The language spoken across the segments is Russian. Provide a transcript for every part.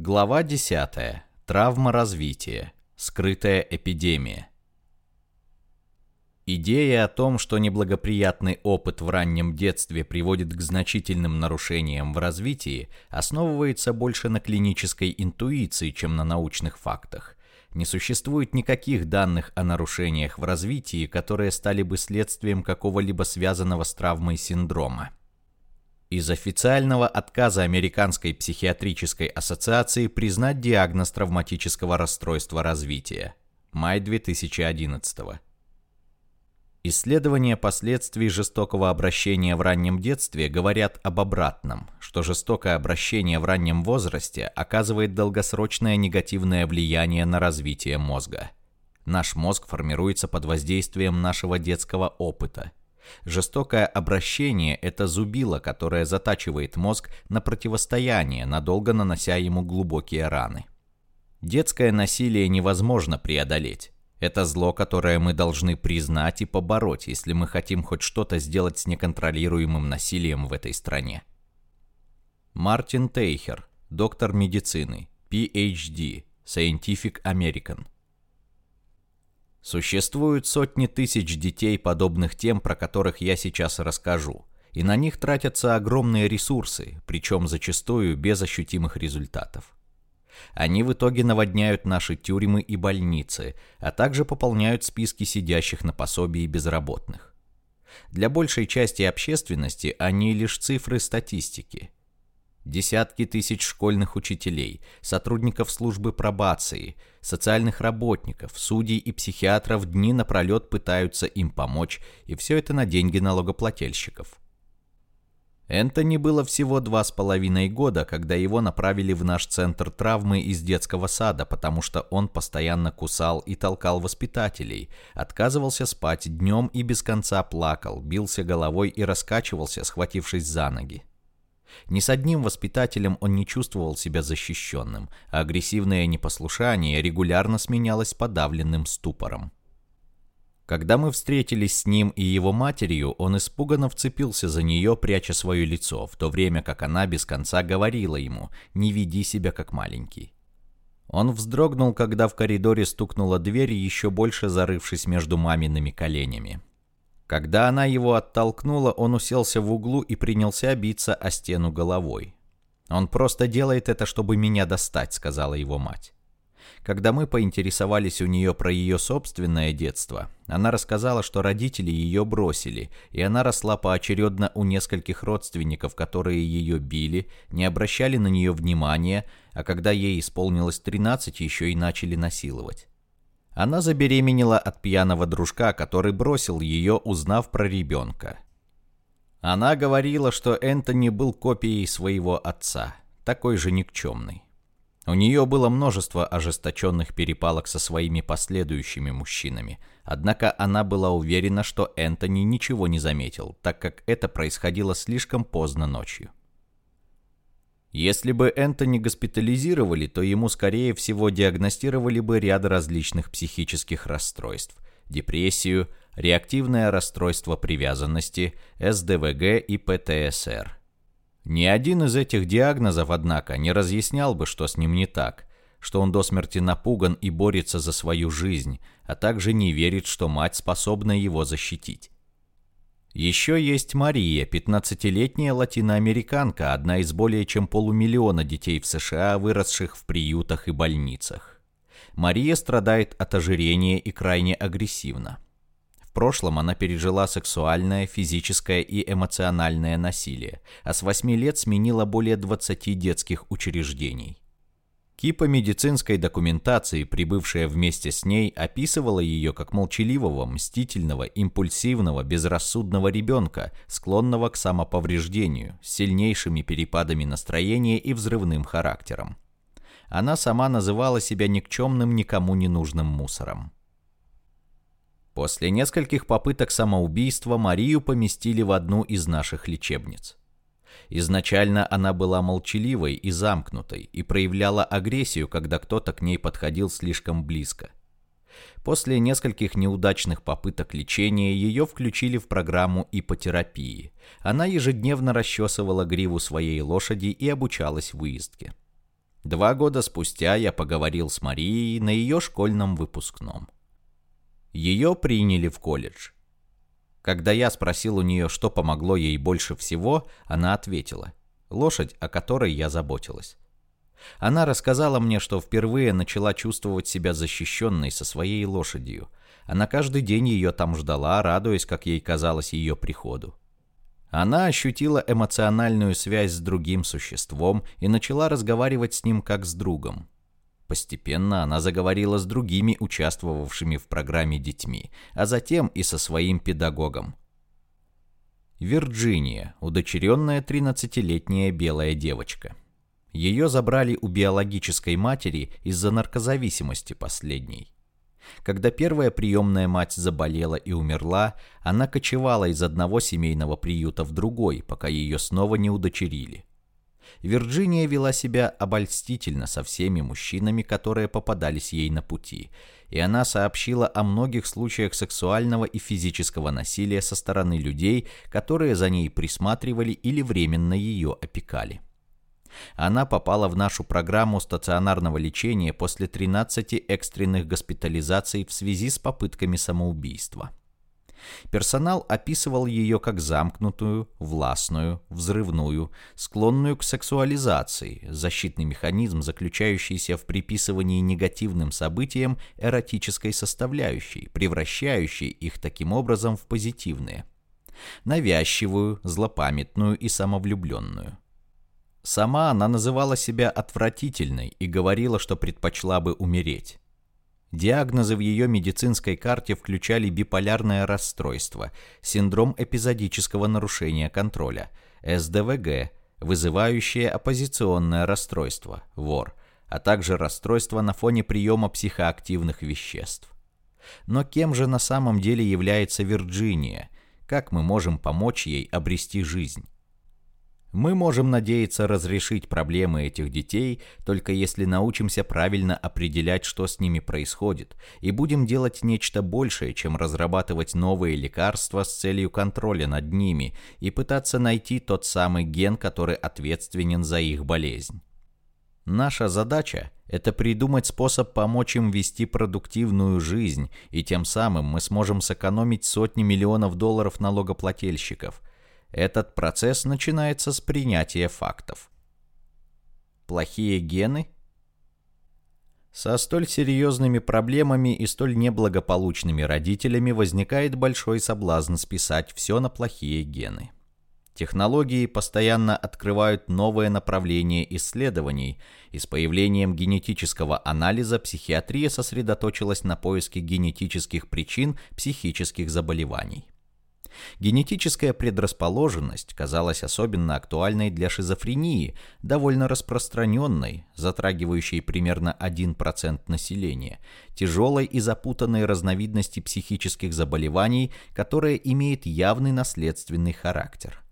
Глава 10. Травма развития. Скрытая эпидемия. Идея о том, что неблагоприятный опыт в раннем детстве приводит к значительным нарушениям в развитии, основывается больше на клинической интуиции, чем на научных фактах. Не существует никаких данных о нарушениях в развитии, которые стали бы следствием какого-либо связанного с травмой синдрома. Из официального отказа Американской психиатрической ассоциации признать диагноз травматического расстройства развития. Май 2011 Исследования последствий жестокого обращения в раннем детстве говорят об обратном, что жестокое обращение в раннем возрасте оказывает долгосрочное негативное влияние на развитие мозга. Наш мозг формируется под воздействием нашего детского опыта – Жестокое обращение – это зубило, которое затачивает мозг на противостояние, надолго нанося ему глубокие раны. Детское насилие невозможно преодолеть. Это зло, которое мы должны признать и побороть, если мы хотим хоть что-то сделать с неконтролируемым насилием в этой стране. Мартин Тейхер, доктор медицины, PhD, Scientific American – Существуют сотни тысяч детей, подобных тем, про которых я сейчас расскажу, и на них тратятся огромные ресурсы, причем зачастую без ощутимых результатов. Они в итоге наводняют наши тюрьмы и больницы, а также пополняют списки сидящих на пособии безработных. Для большей части общественности они лишь цифры статистики – Десятки тысяч школьных учителей, сотрудников службы пробации, социальных работников, судей и психиатров дни напролет пытаются им помочь, и все это на деньги налогоплательщиков. Энтони было всего два с половиной года, когда его направили в наш центр травмы из детского сада, потому что он постоянно кусал и толкал воспитателей, отказывался спать днем и без конца плакал, бился головой и раскачивался, схватившись за ноги. Ни с одним воспитателем он не чувствовал себя защищенным, а агрессивное непослушание регулярно сменялось подавленным ступором. Когда мы встретились с ним и его матерью, он испуганно вцепился за нее, пряча свое лицо, в то время как она без конца говорила ему «не веди себя как маленький». Он вздрогнул, когда в коридоре стукнула дверь, еще больше зарывшись между мамиными коленями. Когда она его оттолкнула, он уселся в углу и принялся биться о стену головой. «Он просто делает это, чтобы меня достать», — сказала его мать. Когда мы поинтересовались у нее про ее собственное детство, она рассказала, что родители ее бросили, и она росла поочередно у нескольких родственников, которые ее били, не обращали на нее внимания, а когда ей исполнилось 13, еще и начали насиловать. Она забеременела от пьяного дружка, который бросил ее, узнав про ребенка. Она говорила, что Энтони был копией своего отца, такой же никчемный. У нее было множество ожесточенных перепалок со своими последующими мужчинами, однако она была уверена, что Энтони ничего не заметил, так как это происходило слишком поздно ночью. Если бы Энтони госпитализировали, то ему, скорее всего, диагностировали бы ряд различных психических расстройств – депрессию, реактивное расстройство привязанности, СДВГ и ПТСР. Ни один из этих диагнозов, однако, не разъяснял бы, что с ним не так, что он до смерти напуган и борется за свою жизнь, а также не верит, что мать способна его защитить. Еще есть Мария, 15-летняя латиноамериканка, одна из более чем полумиллиона детей в США, выросших в приютах и больницах. Мария страдает от ожирения и крайне агрессивна. В прошлом она пережила сексуальное, физическое и эмоциональное насилие, а с 8 лет сменила более 20 детских учреждений. Кипа медицинской документации, прибывшая вместе с ней, описывала ее как молчаливого, мстительного, импульсивного, безрассудного ребенка, склонного к самоповреждению, с сильнейшими перепадами настроения и взрывным характером. Она сама называла себя никчемным, никому не нужным мусором. После нескольких попыток самоубийства Марию поместили в одну из наших лечебниц. Изначально она была молчаливой и замкнутой и проявляла агрессию, когда кто-то к ней подходил слишком близко. После нескольких неудачных попыток лечения ее включили в программу ипотерапии. Она ежедневно расчесывала гриву своей лошади и обучалась выездке. Два года спустя я поговорил с Марией на ее школьном выпускном. Ее приняли в колледж. Когда я спросил у нее, что помогло ей больше всего, она ответила – лошадь, о которой я заботилась. Она рассказала мне, что впервые начала чувствовать себя защищенной со своей лошадью. Она каждый день ее там ждала, радуясь, как ей казалось, ее приходу. Она ощутила эмоциональную связь с другим существом и начала разговаривать с ним как с другом. Постепенно она заговорила с другими участвовавшими в программе детьми, а затем и со своим педагогом. Вирджиния, удочеренная 13-летняя белая девочка. Ее забрали у биологической матери из-за наркозависимости последней. Когда первая приемная мать заболела и умерла, она кочевала из одного семейного приюта в другой, пока ее снова не удочерили. Вирджиния вела себя обольстительно со всеми мужчинами, которые попадались ей на пути, и она сообщила о многих случаях сексуального и физического насилия со стороны людей, которые за ней присматривали или временно ее опекали. Она попала в нашу программу стационарного лечения после 13 экстренных госпитализаций в связи с попытками самоубийства. Персонал описывал ее как замкнутую, властную, взрывную, склонную к сексуализации, защитный механизм, заключающийся в приписывании негативным событиям эротической составляющей, превращающей их таким образом в позитивные. Навязчивую, злопамятную и самовлюбленную. Сама она называла себя отвратительной и говорила, что предпочла бы умереть. Диагнозы в ее медицинской карте включали биполярное расстройство, синдром эпизодического нарушения контроля, СДВГ, вызывающее оппозиционное расстройство, ВОР, а также расстройство на фоне приема психоактивных веществ. Но кем же на самом деле является Вирджиния? Как мы можем помочь ей обрести жизнь? Мы можем надеяться разрешить проблемы этих детей, только если научимся правильно определять, что с ними происходит, и будем делать нечто большее, чем разрабатывать новые лекарства с целью контроля над ними и пытаться найти тот самый ген, который ответственен за их болезнь. Наша задача – это придумать способ помочь им вести продуктивную жизнь, и тем самым мы сможем сэкономить сотни миллионов долларов налогоплательщиков – этот процесс начинается с принятия фактов. Плохие гены? Со столь серьезными проблемами и столь неблагополучными родителями возникает большой соблазн списать все на плохие гены. Технологии постоянно открывают новые направления исследований, и с появлением генетического анализа психиатрия сосредоточилась на поиске генетических причин психических заболеваний. Генетическая предрасположенность казалась особенно актуальной для шизофрении, довольно распространенной, затрагивающей примерно 1% населения, тяжелой и запутанной разновидности психических заболеваний, которая имеет явный наследственный характер.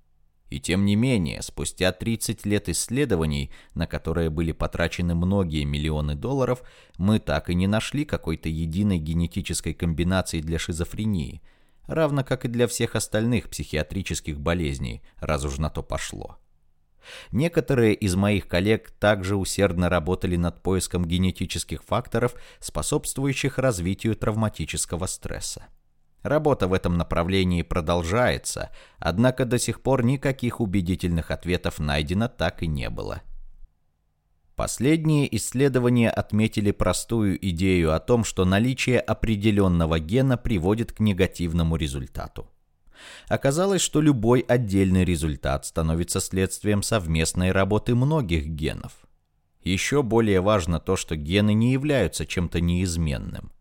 И тем не менее, спустя 30 лет исследований, на которые были потрачены многие миллионы долларов, мы так и не нашли какой-то единой генетической комбинации для шизофрении – равно как и для всех остальных психиатрических болезней, раз уж на то пошло. Некоторые из моих коллег также усердно работали над поиском генетических факторов, способствующих развитию травматического стресса. Работа в этом направлении продолжается, однако до сих пор никаких убедительных ответов найдено так и не было. Последние исследования отметили простую идею о том, что наличие определенного гена приводит к негативному результату. Оказалось, что любой отдельный результат становится следствием совместной работы многих генов. Еще более важно то, что гены не являются чем-то неизменным.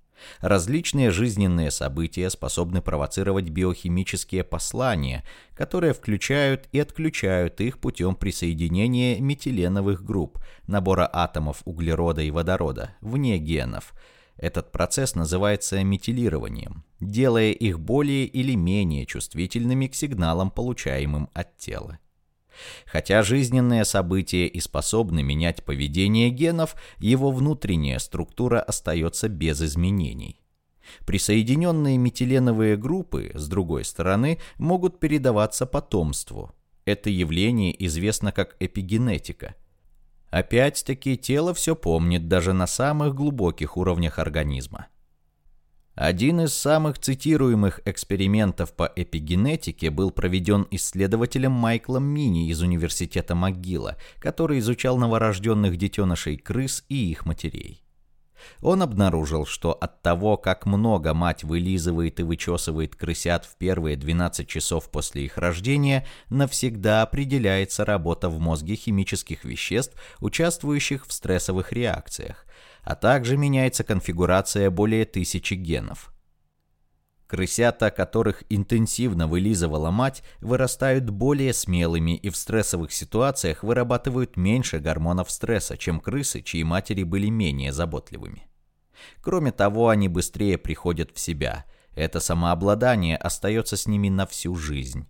Различные жизненные события способны провоцировать биохимические послания, которые включают и отключают их путем присоединения метиленовых групп, набора атомов углерода и водорода, вне генов. Этот процесс называется метилированием, делая их более или менее чувствительными к сигналам, получаемым от тела. Хотя жизненные события и способны менять поведение генов, его внутренняя структура остается без изменений. Присоединенные метиленовые группы, с другой стороны, могут передаваться потомству. Это явление известно как эпигенетика. Опять-таки, тело все помнит даже на самых глубоких уровнях организма. Один из самых цитируемых экспериментов по эпигенетике был проведен исследователем Майклом Мини из Университета МcГилла, который изучал новорожденных детенышей крыс и их матерей. Он обнаружил, что от того, как много мать вылизывает и вычесывает крысят в первые 12 часов после их рождения, навсегда определяется работа в мозге химических веществ, участвующих в стрессовых реакциях, а также меняется конфигурация более тысячи генов. Крысята, которых интенсивно вылизывала мать, вырастают более смелыми и в стрессовых ситуациях вырабатывают меньше гормонов стресса, чем крысы, чьи матери были менее заботливыми. Кроме того, они быстрее приходят в себя. Это самообладание остается с ними на всю жизнь.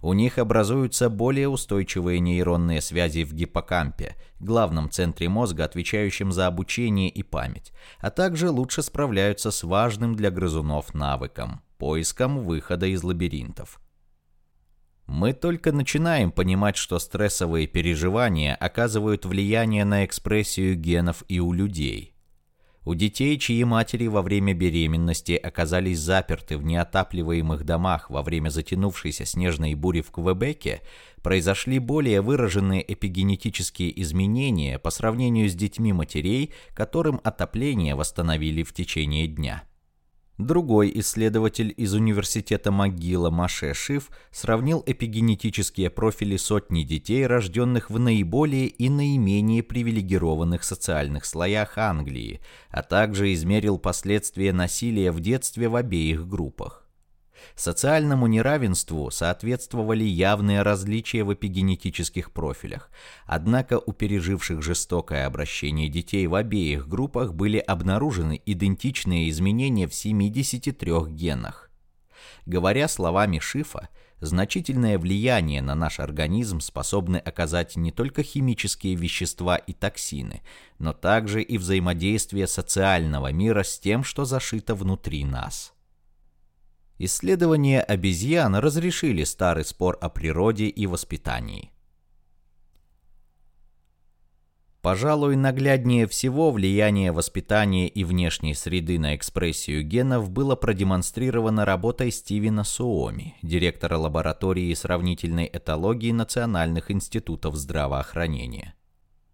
У них образуются более устойчивые нейронные связи в гиппокампе, главном центре мозга, отвечающем за обучение и память, а также лучше справляются с важным для грызунов навыком – поиском выхода из лабиринтов. Мы только начинаем понимать, что стрессовые переживания оказывают влияние на экспрессию генов и у людей – у детей, чьи матери во время беременности оказались заперты в неотапливаемых домах во время затянувшейся снежной бури в Квебеке, произошли более выраженные эпигенетические изменения по сравнению с детьми матерей, которым отопление восстановили в течение дня. Другой исследователь из университета МcГилла Маше Шиф сравнил эпигенетические профили сотни детей, рожденных в наиболее и наименее привилегированных социальных слоях Англии, а также измерил последствия насилия в детстве в обеих группах. Социальному неравенству соответствовали явные различия в эпигенетических профилях, однако у переживших жестокое обращение детей в обеих группах были обнаружены идентичные изменения в 73 генах. Говоря словами Шифа, значительное влияние на наш организм способны оказать не только химические вещества и токсины, но также и взаимодействие социального мира с тем, что зашито внутри нас. Исследования обезьян разрешили старый спор о природе и воспитании. Пожалуй, нагляднее всего влияние воспитания и внешней среды на экспрессию генов было продемонстрировано работой Стивена Суоми, директора лаборатории сравнительной этологии Национальных институтов здравоохранения.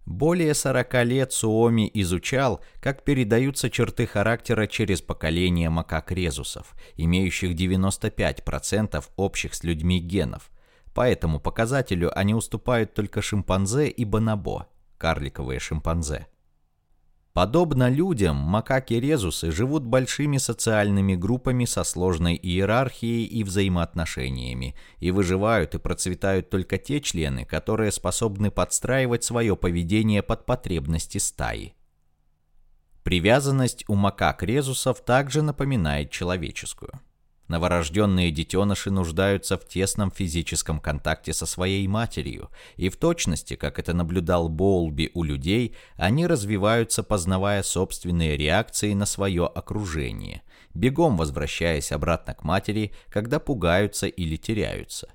Более 40 лет Суоми изучал, как передаются черты характера через поколение макак-резусов, имеющих 95% общих с людьми генов. По этому показателю они уступают только шимпанзе и бонобо, карликовые шимпанзе. Подобно людям, макаки-резусы живут большими социальными группами со сложной иерархией и взаимоотношениями, и выживают и процветают только те члены, которые способны подстраивать свое поведение под потребности стаи. Привязанность у макак-резусов также напоминает человеческую. Новорожденные детеныши нуждаются в тесном физическом контакте со своей матерью, и в точности, как это наблюдал Боулби у людей, они развиваются, познавая собственные реакции на свое окружение, бегом возвращаясь обратно к матери, когда пугаются или теряются.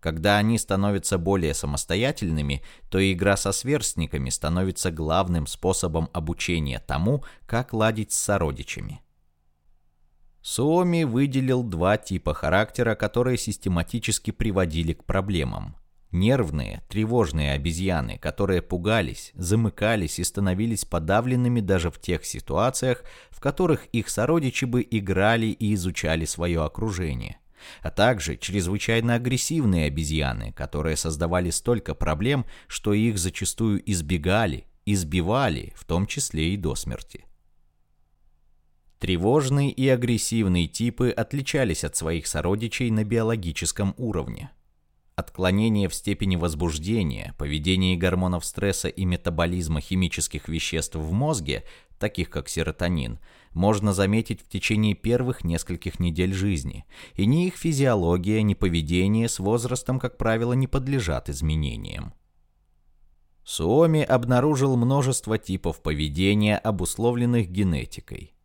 Когда они становятся более самостоятельными, то игра со сверстниками становится главным способом обучения тому, как ладить с сородичами. Суоми выделил два типа характера, которые систематически приводили к проблемам. Нервные, тревожные обезьяны, которые пугались, замыкались и становились подавленными даже в тех ситуациях, в которых их сородичи бы играли и изучали свое окружение. А также чрезвычайно агрессивные обезьяны, которые создавали столько проблем, что их зачастую избегали, избивали, в том числе и до смерти. Тревожный и агрессивный типы отличались от своих сородичей на биологическом уровне. Отклонение в степени возбуждения, поведение гормонов стресса и метаболизма химических веществ в мозге, таких как серотонин, можно заметить в течение первых нескольких недель жизни, и ни их физиология, ни поведение с возрастом, как правило, не подлежат изменениям. Суоми обнаружил множество типов поведения, обусловленных генетикой.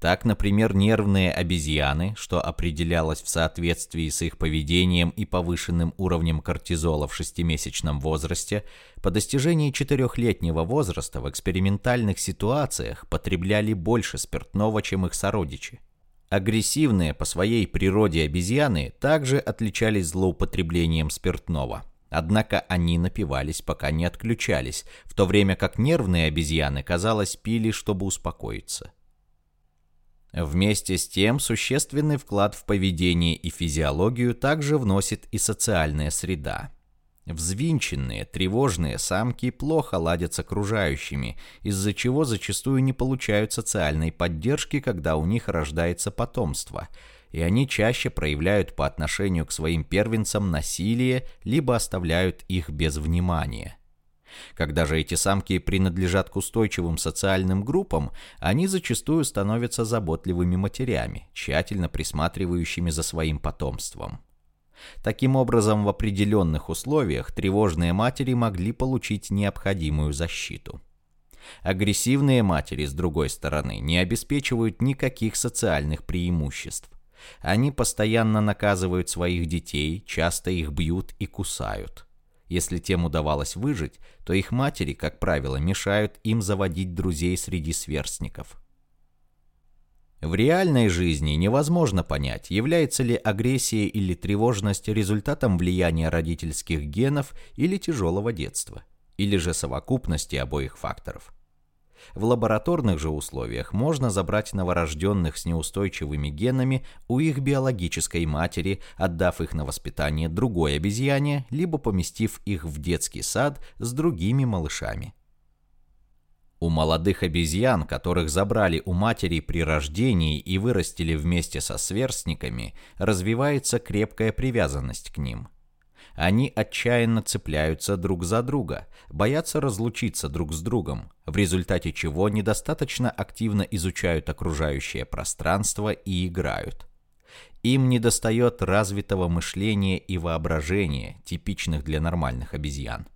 Так, например, нервные обезьяны, что определялось в соответствии с их поведением и повышенным уровнем кортизола в шестимесячном возрасте, по достижении четырехлетнего возраста в экспериментальных ситуациях потребляли больше спиртного, чем их сородичи. Агрессивные по своей природе обезьяны также отличались злоупотреблением спиртного. Однако они напивались, пока не отключались, в то время как нервные обезьяны, казалось, пили, чтобы успокоиться. Вместе с тем, существенный вклад в поведение и физиологию также вносит и социальная среда. Взвинченные, тревожные самки плохо ладят с окружающими, из-за чего зачастую не получают социальной поддержки, когда у них рождается потомство, и они чаще проявляют по отношению к своим первенцам насилие, либо оставляют их без внимания. Когда же эти самки принадлежат к устойчивым социальным группам, они зачастую становятся заботливыми матерями, тщательно присматривающими за своим потомством. Таким образом, в определенных условиях тревожные матери могли получить необходимую защиту. Агрессивные матери, с другой стороны, не обеспечивают никаких социальных преимуществ. Они постоянно наказывают своих детей, часто их бьют и кусают. Если тем удавалось выжить, то их матери, как правило, мешают им заводить друзей среди сверстников. В реальной жизни невозможно понять, является ли агрессия или тревожность результатом влияния родительских генов или тяжелого детства, или же совокупности обоих факторов. В лабораторных же условиях можно забрать новорожденных с неустойчивыми генами у их биологической матери, отдав их на воспитание другой обезьяне, либо поместив их в детский сад с другими малышами. У молодых обезьян, которых забрали у матери при рождении и вырастили вместе со сверстниками, развивается крепкая привязанность к ним – они отчаянно цепляются друг за друга, боятся разлучиться друг с другом, в результате чего недостаточно активно изучают окружающее пространство и играют. Им недостает развитого мышления и воображения, типичных для нормальных обезьян.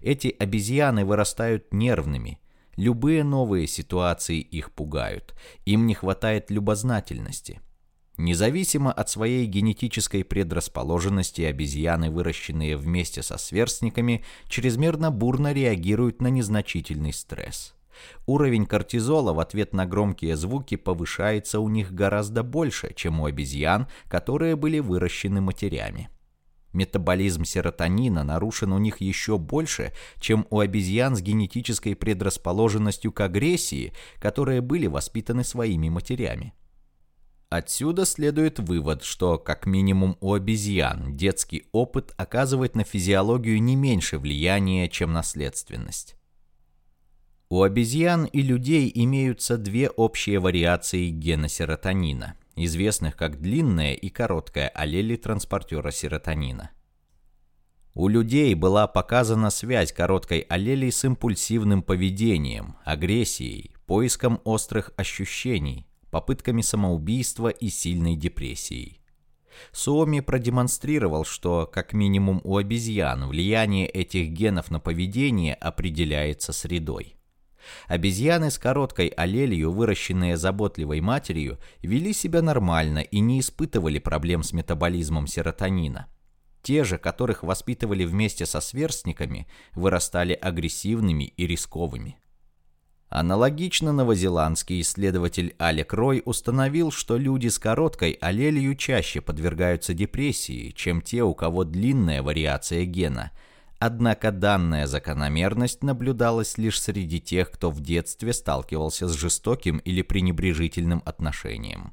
Эти обезьяны вырастают нервными, любые новые ситуации их пугают, им не хватает любознательности – Независимо от своей генетической предрасположенности, обезьяны, выращенные вместе со сверстниками, чрезмерно бурно реагируют на незначительный стресс. Уровень кортизола в ответ на громкие звуки повышается у них гораздо больше, чем у обезьян, которые были выращены матерями. Метаболизм серотонина нарушен у них еще больше, чем у обезьян с генетической предрасположенностью к агрессии, которые были воспитаны своими матерями. Отсюда следует вывод, что как минимум у обезьян детский опыт оказывает на физиологию не меньше влияния, чем наследственность. У обезьян и людей имеются две общие вариации гена серотонина, известных как длинная и короткая аллели транспортера серотонина. У людей была показана связь короткой аллели с импульсивным поведением, агрессией, поиском острых ощущений, попытками самоубийства и сильной депрессией. Суоми продемонстрировал, что, как минимум у обезьян, влияние этих генов на поведение определяется средой. Обезьяны с короткой аллелью, выращенные заботливой матерью, вели себя нормально и не испытывали проблем с метаболизмом серотонина. Те же, которых воспитывали вместе со сверстниками, вырастали агрессивными и рисковыми. Аналогично новозеландский исследователь Алек Рой установил, что люди с короткой аллелью чаще подвергаются депрессии, чем те, у кого длинная вариация гена. Однако данная закономерность наблюдалась лишь среди тех, кто в детстве сталкивался с жестоким или пренебрежительным отношением.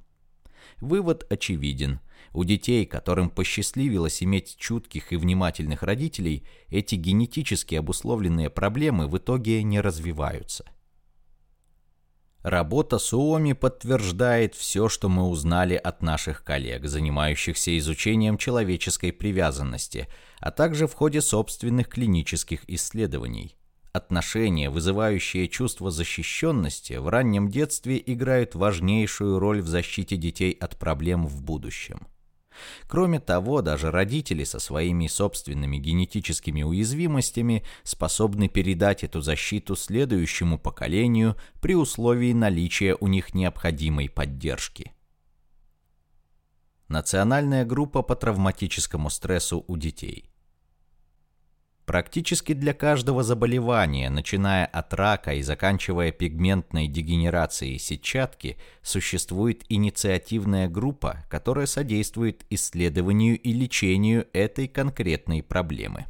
Вывод очевиден. У детей, которым посчастливилось иметь чутких и внимательных родителей, эти генетически обусловленные проблемы в итоге не развиваются. Работа Суоми подтверждает все, что мы узнали от наших коллег, занимающихся изучением человеческой привязанности, а также в ходе собственных клинических исследований. Отношения, вызывающие чувство защищенности, в раннем детстве играют важнейшую роль в защите детей от проблем в будущем. Кроме того, даже родители со своими собственными генетическими уязвимостями способны передать эту защиту следующему поколению при условии наличия у них необходимой поддержки. Национальная группа по травматическому стрессу у детей – Практически для каждого заболевания, начиная от рака и заканчивая пигментной дегенерацией сетчатки, существует инициативная группа, которая содействует исследованию и лечению этой конкретной проблемы.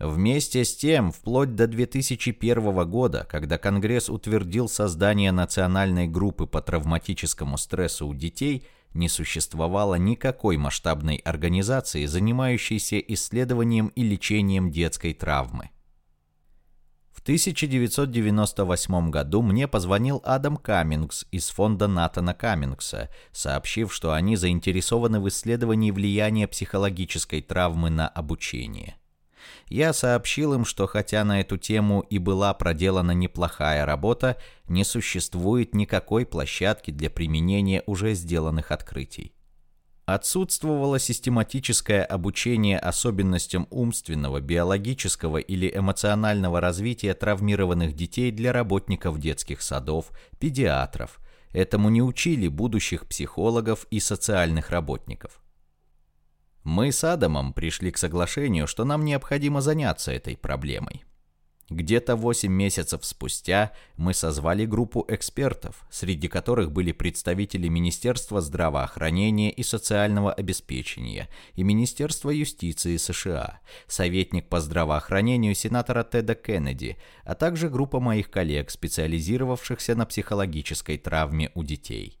Вместе с тем, вплоть до 2001 года, когда Конгресс утвердил создание национальной группы по травматическому стрессу у детей – не существовало никакой масштабной организации, занимающейся исследованием и лечением детской травмы. В 1998 году мне позвонил Адам Каммингс из фонда Натана Каммингса, сообщив, что они заинтересованы в исследовании влияния психологической травмы на обучение. Я сообщил им, что хотя на эту тему и была проделана неплохая работа, не существует никакой площадки для применения уже сделанных открытий. Отсутствовало систематическое обучение особенностям умственного, биологического или эмоционального развития травмированных детей для работников детских садов, педиатров. Этому не учили будущих психологов и социальных работников. Мы с Адамом пришли к соглашению, что нам необходимо заняться этой проблемой. Где-то 8 месяцев спустя мы созвали группу экспертов, среди которых были представители Министерства здравоохранения и социального обеспечения и Министерства юстиции США, советник по здравоохранению сенатора Теда Кеннеди, а также группа моих коллег, специализировавшихся на психологической травме у детей.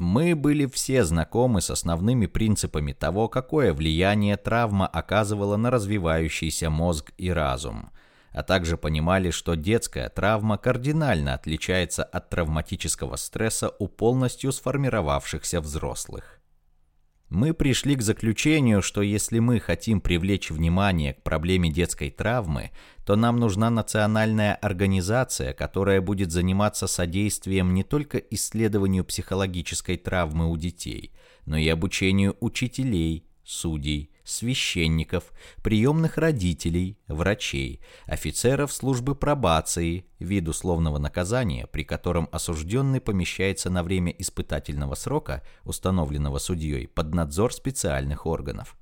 Мы были все знакомы с основными принципами того, какое влияние травма оказывала на развивающийся мозг и разум, а также понимали, что детская травма кардинально отличается от травматического стресса у полностью сформировавшихся взрослых. Мы пришли к заключению, что если мы хотим привлечь внимание к проблеме детской травмы, то нам нужна национальная организация, которая будет заниматься содействием не только исследованию психологической травмы у детей, но и обучению учителей, судей, священников, приемных родителей, врачей, офицеров службы пробации, вид условного наказания, при котором осужденный помещается на время испытательного срока, установленного судьей, под надзор специальных органов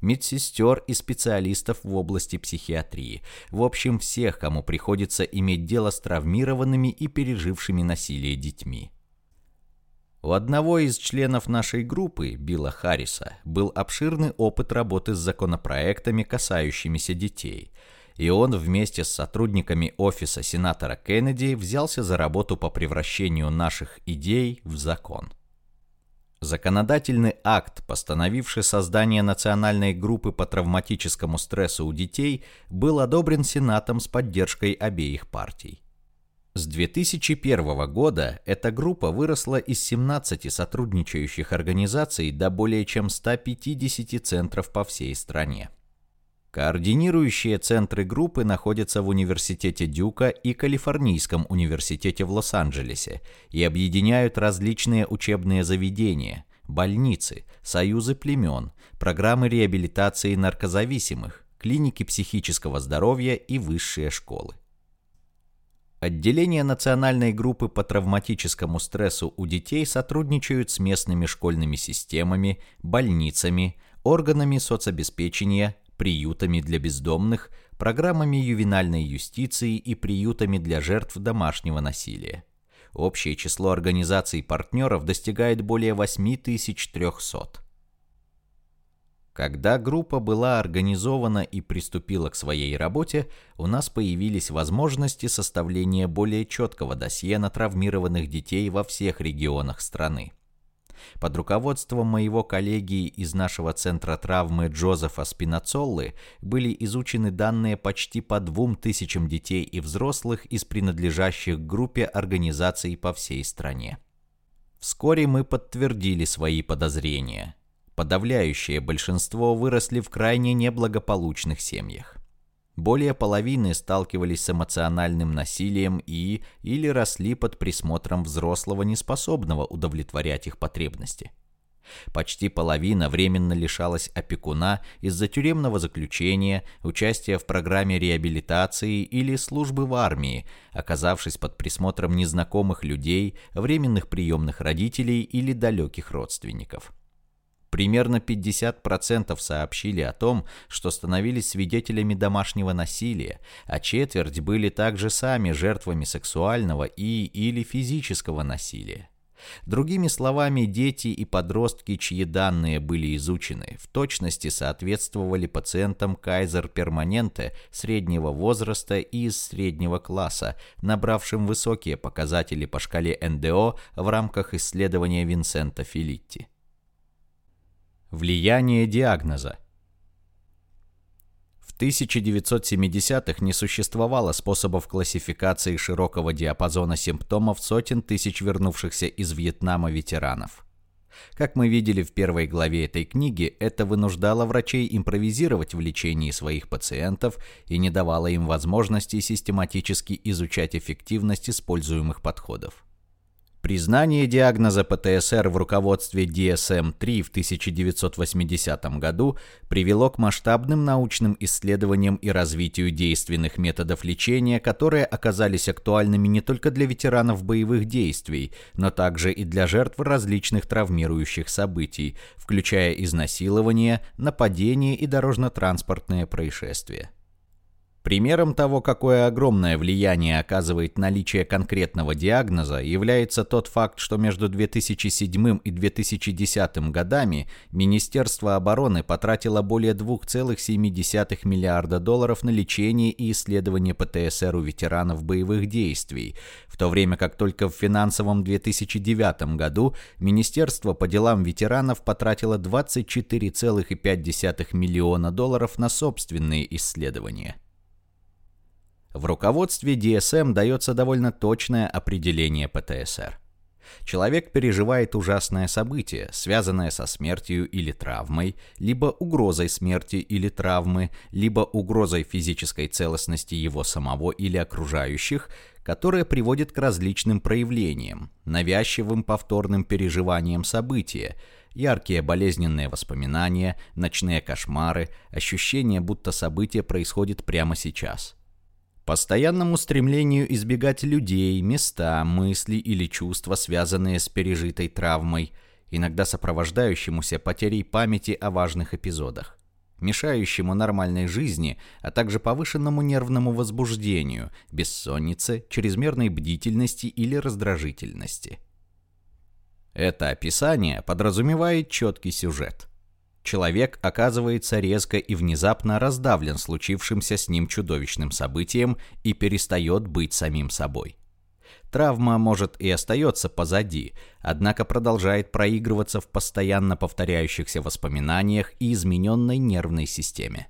медсестер и специалистов в области психиатрии, в общем всех, кому приходится иметь дело с травмированными и пережившими насилие детьми. У одного из членов нашей группы, Билла Харриса, был обширный опыт работы с законопроектами, касающимися детей, и он вместе с сотрудниками офиса сенатора Кеннеди взялся за работу по превращению наших идей в закон. Законодательный акт, постановивший создание национальной группы по травматическому стрессу у детей, был одобрен Сенатом с поддержкой обеих партий. С 2001 года эта группа выросла из 17 сотрудничающих организаций до более чем 150 центров по всей стране. Координирующие центры группы находятся в Университете Дюка и Калифорнийском университете в Лос-Анджелесе и объединяют различные учебные заведения, больницы, союзы племен, программы реабилитации наркозависимых, клиники психического здоровья и высшие школы. Отделения национальной группы по травматическому стрессу у детей сотрудничают с местными школьными системами, больницами, органами соцобеспечения, приютами для бездомных, программами ювенальной юстиции и приютами для жертв домашнего насилия. Общее число организаций-партнеров достигает более 8300. Когда группа была организована и приступила к своей работе, у нас появились возможности составления более четкого досье на травмированных детей во всех регионах страны. Под руководством моего коллеги из нашего центра травмы Джозефа Спинацоллы были изучены данные почти по двум тысячам детей и взрослых из принадлежащих группе организаций по всей стране. Вскоре мы подтвердили свои подозрения – Подавляющее большинство выросли в крайне неблагополучных семьях. Более половины сталкивались с эмоциональным насилием и или росли под присмотром взрослого, неспособного удовлетворять их потребности. Почти половина временно лишалась опекуна из-за тюремного заключения, участия в программе реабилитации или службы в армии, оказавшись под присмотром незнакомых людей, временных приемных родителей или далеких родственников. Примерно 50% сообщили о том, что становились свидетелями домашнего насилия, а четверть были также сами жертвами сексуального и или физического насилия. Другими словами, дети и подростки, чьи данные были изучены, в точности соответствовали пациентам Кайзер Перманенте среднего возраста и из среднего класса, набравшим высокие показатели по шкале НДО в рамках исследования Винсента Филитти. Влияние диагноза 1970-х не существовало способов классификации широкого диапазона симптомов сотен тысяч вернувшихся из Вьетнама ветеранов. Как мы видели в первой главе этой книги, это вынуждало врачей импровизировать в лечении своих пациентов и не давало им возможности систематически изучать эффективность используемых подходов. Признание диагноза ПТСР в руководстве DSM-3 в 1980 году привело к масштабным научным исследованиям и развитию действенных методов лечения, которые оказались актуальными не только для ветеранов боевых действий, но также и для жертв различных травмирующих событий, включая изнасилование, нападение и дорожно-транспортные происшествия. Примером того, какое огромное влияние оказывает наличие конкретного диагноза, является тот факт, что между 2007 и 2010 годами Министерство обороны потратило более 2,7 миллиарда долларов на лечение и исследование ПТСР у ветеранов боевых действий, в то время как только в финансовом 2009 году Министерство по делам ветеранов потратило 24,5 миллиона долларов на собственные исследования. В руководстве DSM дается довольно точное определение ПТСР. Человек переживает ужасное событие, связанное со смертью или травмой, либо угрозой смерти или травмы, либо угрозой физической целостности его самого или окружающих, которое приводит к различным проявлениям, навязчивым повторным переживаниям события, яркие болезненные воспоминания, ночные кошмары, ощущение, будто событие происходит прямо сейчас – Постоянному стремлению избегать людей, места, мысли или чувства, связанные с пережитой травмой, иногда сопровождающемуся потерей памяти о важных эпизодах, мешающему нормальной жизни, а также повышенному нервному возбуждению, бессоннице, чрезмерной бдительности или раздражительности. Это описание подразумевает четкий сюжет – Человек оказывается резко и внезапно раздавлен случившимся с ним чудовищным событием и перестает быть самим собой. Травма, может, и остается позади, однако продолжает проигрываться в постоянно повторяющихся воспоминаниях и измененной нервной системе.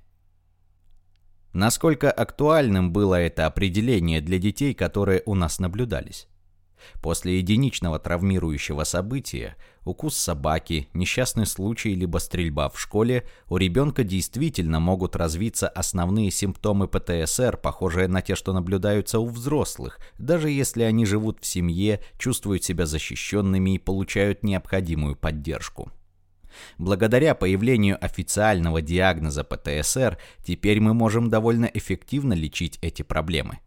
Насколько актуальным было это определение для детей, которые у нас наблюдались? После единичного травмирующего события, укус собаки, несчастный случай либо стрельба в школе, у ребенка действительно могут развиться основные симптомы ПТСР, похожие на те, что наблюдаются у взрослых, даже если они живут в семье, чувствуют себя защищенными и получают необходимую поддержку. Благодаря появлению официального диагноза ПТСР, теперь мы можем довольно эффективно лечить эти проблемы.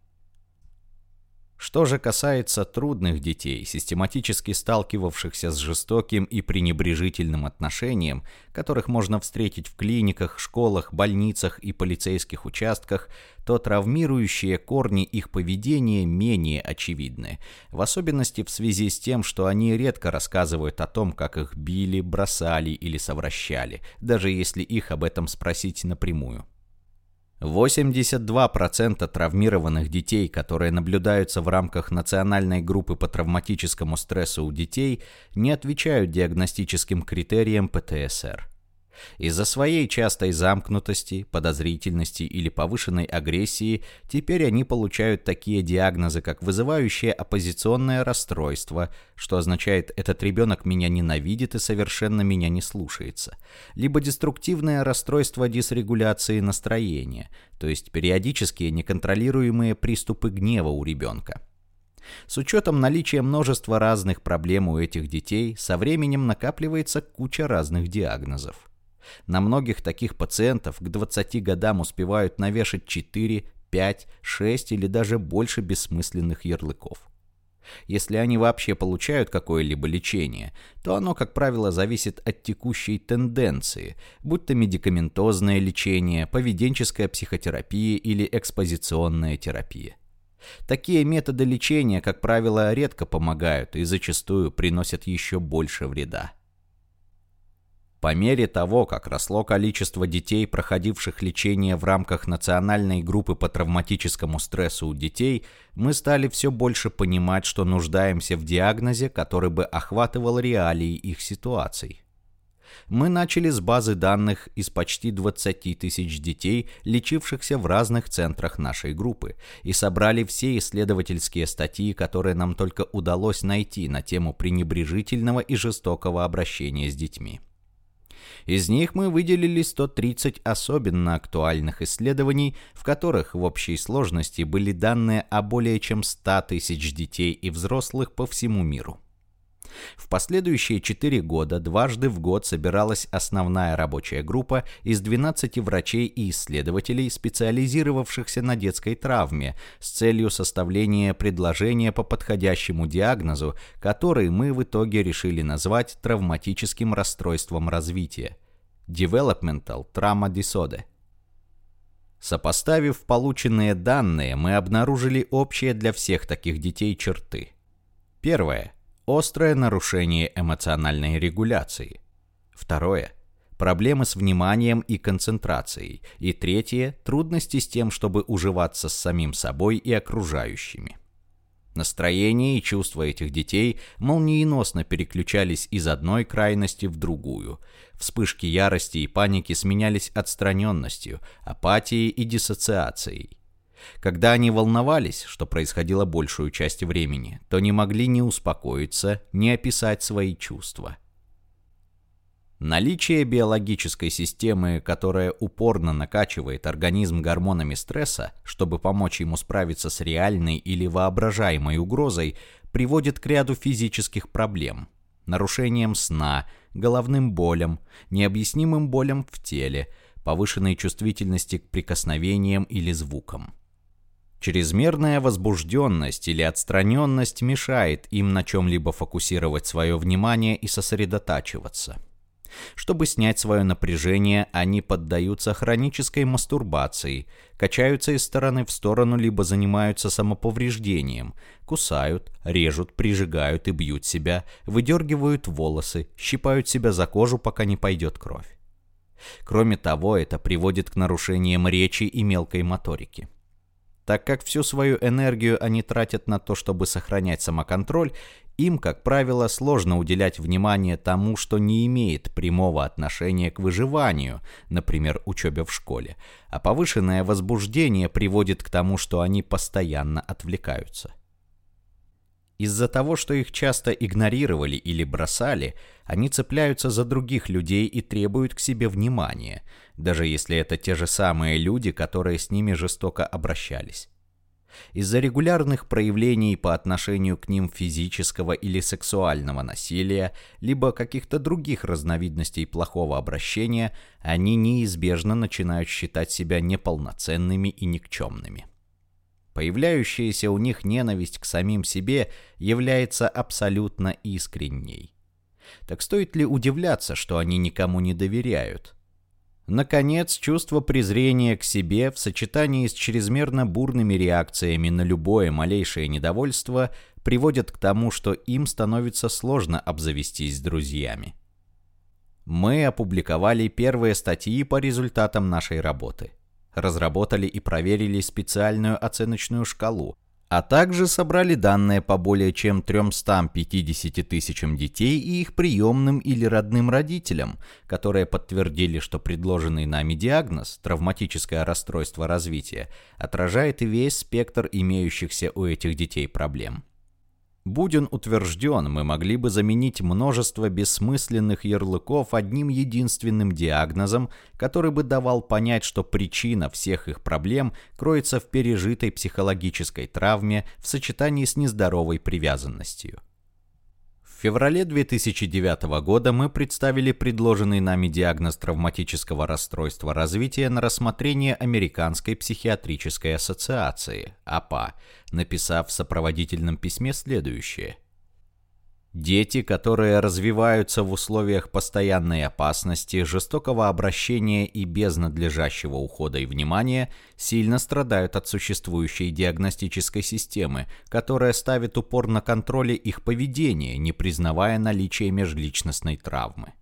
Что же касается трудных детей, систематически сталкивавшихся с жестоким и пренебрежительным отношением, которых можно встретить в клиниках, школах, больницах и полицейских участках, то травмирующие корни их поведения менее очевидны, в особенности в связи с тем, что они редко рассказывают о том, как их били, бросали или совращали, даже если их об этом спросить напрямую. 82% травмированных детей, которые наблюдаются в рамках национальной группы по травматическому стрессу у детей, не отвечают диагностическим критериям ПТСР. Из-за своей частой замкнутости, подозрительности или повышенной агрессии теперь они получают такие диагнозы, как вызывающее оппозиционное расстройство, что означает «этот ребенок меня ненавидит и совершенно меня не слушается», либо деструктивное расстройство дисрегуляции настроения, то есть периодические неконтролируемые приступы гнева у ребенка. С учетом наличия множества разных проблем у этих детей, со временем накапливается куча разных диагнозов. На многих таких пациентов к 20 годам успевают навешать 4, 5, 6 или даже больше бессмысленных ярлыков. Если они вообще получают какое-либо лечение, то оно, как правило, зависит от текущей тенденции, будь то медикаментозное лечение, поведенческая психотерапия или экспозиционная терапия. Такие методы лечения, как правило, редко помогают и зачастую приносят еще больше вреда. По мере того, как росло количество детей, проходивших лечение в рамках национальной группы по травматическому стрессу у детей, мы стали все больше понимать, что нуждаемся в диагнозе, который бы охватывал реалии их ситуаций. Мы начали с базы данных из почти 20 тысяч детей, лечившихся в разных центрах нашей группы, и собрали все исследовательские статьи, которые нам только удалось найти на тему пренебрежительного и жестокого обращения с детьми. Из них мы выделили 130 особенно актуальных исследований, в которых в общей сложности были данные о более чем 100 тысяч детей и взрослых по всему миру. В последующие четыре года дважды в год собиралась основная рабочая группа из 12 врачей и исследователей, специализировавшихся на детской травме, с целью составления предложения по подходящему диагнозу, который мы в итоге решили назвать травматическим расстройством развития – Developmental Trauma Disorder. Сопоставив полученные данные, мы обнаружили общие для всех таких детей черты. Первое острое нарушение эмоциональной регуляции. Второе – проблемы с вниманием и концентрацией. И третье – трудности с тем, чтобы уживаться с самим собой и окружающими. Настроение и чувства этих детей молниеносно переключались из одной крайности в другую. Вспышки ярости и паники сменялись отстраненностью, апатией и диссоциацией. Когда они волновались, что происходило большую часть времени, то не могли ни успокоиться, ни описать свои чувства. Наличие биологической системы, которая упорно накачивает организм гормонами стресса, чтобы помочь ему справиться с реальной или воображаемой угрозой, приводит к ряду физических проблем. Нарушением сна, головным болям, необъяснимым болям в теле, повышенной чувствительности к прикосновениям или звукам. Чрезмерная возбужденность или отстраненность мешает им на чем-либо фокусировать свое внимание и сосредотачиваться. Чтобы снять свое напряжение, они поддаются хронической мастурбации, качаются из стороны в сторону, либо занимаются самоповреждением, кусают, режут, прижигают и бьют себя, выдергивают волосы, щипают себя за кожу, пока не пойдет кровь. Кроме того, это приводит к нарушениям речи и мелкой моторики. Так как всю свою энергию они тратят на то, чтобы сохранять самоконтроль, им, как правило, сложно уделять внимание тому, что не имеет прямого отношения к выживанию, например, учебе в школе, а повышенное возбуждение приводит к тому, что они постоянно отвлекаются. Из-за того, что их часто игнорировали или бросали, они цепляются за других людей и требуют к себе внимания, даже если это те же самые люди, которые с ними жестоко обращались. Из-за регулярных проявлений по отношению к ним физического или сексуального насилия, либо каких-то других разновидностей плохого обращения, они неизбежно начинают считать себя неполноценными и никчемными. Появляющаяся у них ненависть к самим себе является абсолютно искренней. Так стоит ли удивляться, что они никому не доверяют? Наконец, чувство презрения к себе в сочетании с чрезмерно бурными реакциями на любое малейшее недовольство приводят к тому, что им становится сложно обзавестись друзьями. Мы опубликовали первые статьи по результатам нашей работы разработали и проверили специальную оценочную шкалу, а также собрали данные по более чем 350 тысячам детей и их приемным или родным родителям, которые подтвердили, что предложенный нами диагноз «травматическое расстройство развития» отражает весь спектр имеющихся у этих детей проблем. Будь он утвержден, мы могли бы заменить множество бессмысленных ярлыков одним единственным диагнозом, который бы давал понять, что причина всех их проблем кроется в пережитой психологической травме в сочетании с нездоровой привязанностью. В феврале 2009 года мы представили предложенный нами диагноз травматического расстройства развития на рассмотрение Американской психиатрической ассоциации, АПА, написав в сопроводительном письме следующее – Дети, которые развиваются в условиях постоянной опасности, жестокого обращения и без надлежащего ухода и внимания, сильно страдают от существующей диагностической системы, которая ставит упор на контроле их поведения, не признавая наличие межличностной травмы.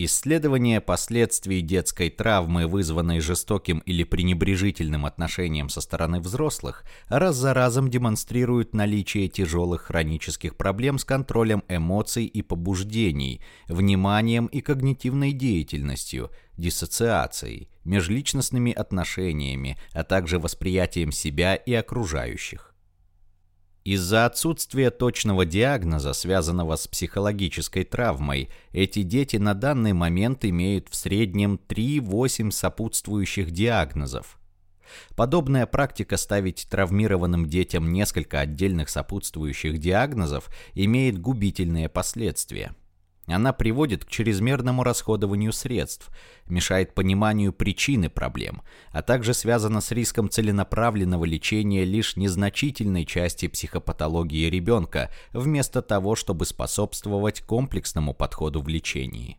Исследование последствий детской травмы, вызванной жестоким или пренебрежительным отношением со стороны взрослых, раз за разом демонстрирует наличие тяжелых хронических проблем с контролем эмоций и побуждений, вниманием и когнитивной деятельностью, диссоциацией, межличностными отношениями, а также восприятием себя и окружающих. Из-за отсутствия точного диагноза, связанного с психологической травмой, эти дети на данный момент имеют в среднем 3-8 сопутствующих диагнозов. Подобная практика ставить травмированным детям несколько отдельных сопутствующих диагнозов имеет губительные последствия. Она приводит к чрезмерному расходованию средств, мешает пониманию причины проблем, а также связана с риском целенаправленного лечения лишь незначительной части психопатологии ребенка, вместо того, чтобы способствовать комплексному подходу в лечении.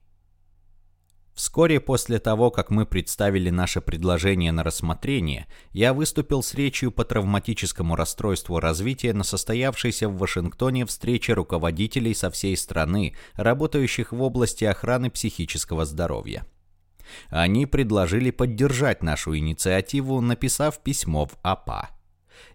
Вскоре после того, как мы представили наше предложение на рассмотрение, я выступил с речью по травматическому расстройству развития на состоявшейся в Вашингтоне встрече руководителей со всей страны, работающих в области охраны психического здоровья. Они предложили поддержать нашу инициативу, написав письмо в АПА.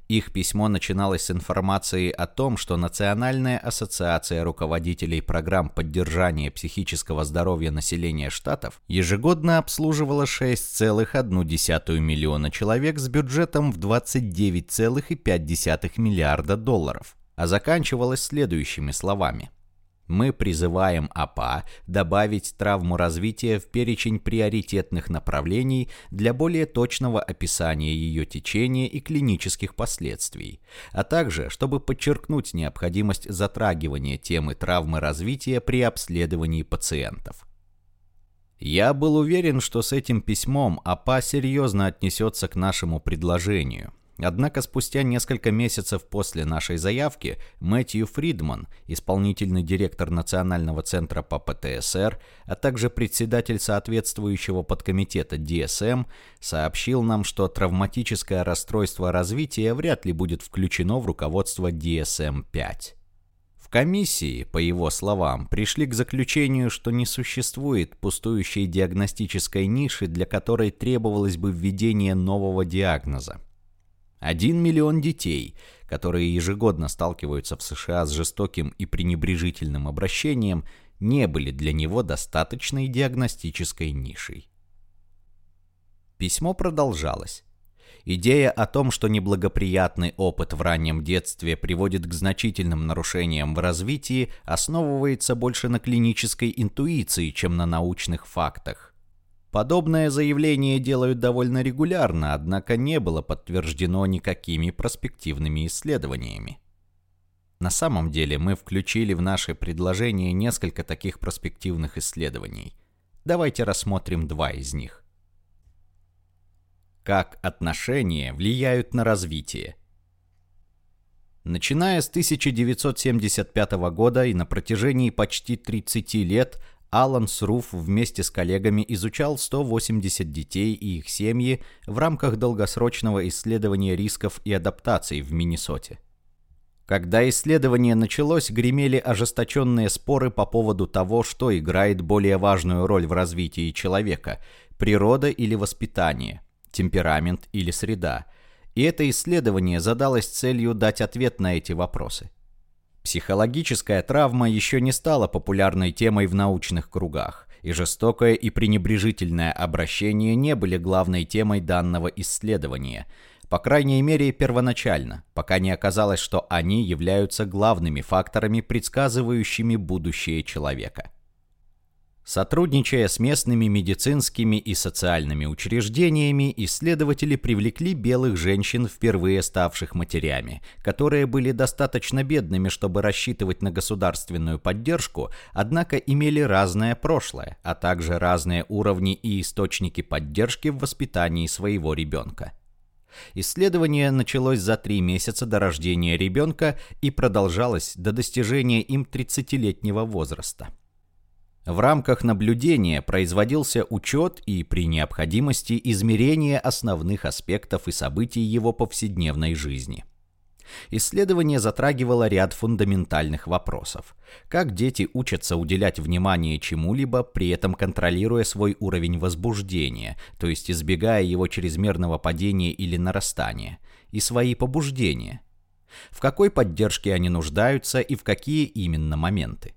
Их письмо начиналось с информации о том, что Национальная ассоциация руководителей программ поддержания психического здоровья населения штатов ежегодно обслуживала 6,1 миллиона человек с бюджетом в 29,5 миллиарда долларов, а заканчивалась следующими словами – мы призываем АПА добавить травму развития в перечень приоритетных направлений для более точного описания ее течения и клинических последствий, а также чтобы подчеркнуть необходимость затрагивания темы травмы развития при обследовании пациентов. Я был уверен, что с этим письмом АПА серьезно отнесется к нашему предложению – Однако спустя несколько месяцев после нашей заявки Мэтью Фридман, исполнительный директор Национального центра по ПТСР, а также председатель соответствующего подкомитета DSM, сообщил нам, что травматическое расстройство развития вряд ли будет включено в руководство DSM-5. В комиссии, по его словам, пришли к заключению, что не существует пустующей диагностической ниши, для которой требовалось бы введение нового диагноза. Один миллион детей, которые ежегодно сталкиваются в США с жестоким и пренебрежительным обращением, не были для него достаточной диагностической нишей. Письмо продолжалось. Идея о том, что неблагоприятный опыт в раннем детстве приводит к значительным нарушениям в развитии, основывается больше на клинической интуиции, чем на научных фактах. Подобное заявление делают довольно регулярно, однако не было подтверждено никакими проспективными исследованиями. На самом деле мы включили в наше предложение несколько таких проспективных исследований. Давайте рассмотрим два из них. Как отношения влияют на развитие? Начиная с 1975 года и на протяжении почти 30 лет – Алан Сруф вместе с коллегами изучал 180 детей и их семьи в рамках долгосрочного исследования рисков и адаптаций в Миннесоте. Когда исследование началось, гремели ожесточенные споры по поводу того, что играет более важную роль в развитии человека – природа или воспитание, темперамент или среда. И это исследование задалось целью дать ответ на эти вопросы. Психологическая травма еще не стала популярной темой в научных кругах, и жестокое и пренебрежительное обращение не были главной темой данного исследования. По крайней мере, первоначально, пока не оказалось, что они являются главными факторами, предсказывающими будущее человека. Сотрудничая с местными медицинскими и социальными учреждениями, исследователи привлекли белых женщин, впервые ставших матерями, которые были достаточно бедными, чтобы рассчитывать на государственную поддержку, однако имели разное прошлое, а также разные уровни и источники поддержки в воспитании своего ребенка. Исследование началось за три месяца до рождения ребенка и продолжалось до достижения им 30-летнего возраста. В рамках наблюдения производился учет и, при необходимости, измерение основных аспектов и событий его повседневной жизни. Исследование затрагивало ряд фундаментальных вопросов. Как дети учатся уделять внимание чему-либо, при этом контролируя свой уровень возбуждения, то есть избегая его чрезмерного падения или нарастания, и свои побуждения. В какой поддержке они нуждаются и в какие именно моменты.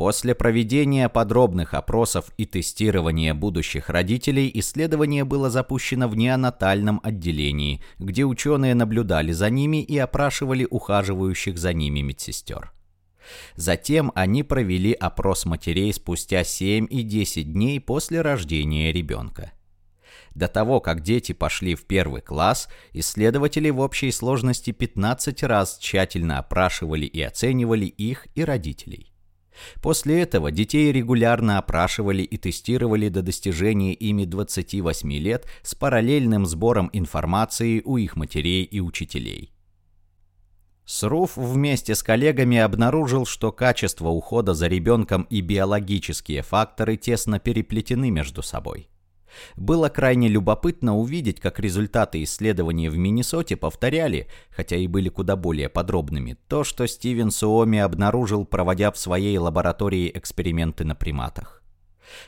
После проведения подробных опросов и тестирования будущих родителей исследование было запущено в неонатальном отделении, где ученые наблюдали за ними и опрашивали ухаживающих за ними медсестер. Затем они провели опрос матерей спустя 7 и 10 дней после рождения ребенка. До того, как дети пошли в первый класс, исследователи в общей сложности 15 раз тщательно опрашивали и оценивали их и родителей. После этого детей регулярно опрашивали и тестировали до достижения ими 28 лет с параллельным сбором информации у их матерей и учителей. Сруф вместе с коллегами обнаружил, что качество ухода за ребенком и биологические факторы тесно переплетены между собой. Было крайне любопытно увидеть, как результаты исследования в Миннесоте повторяли, хотя и были куда более подробными, то, что Стивен Суоми обнаружил, проводя в своей лаборатории эксперименты на приматах.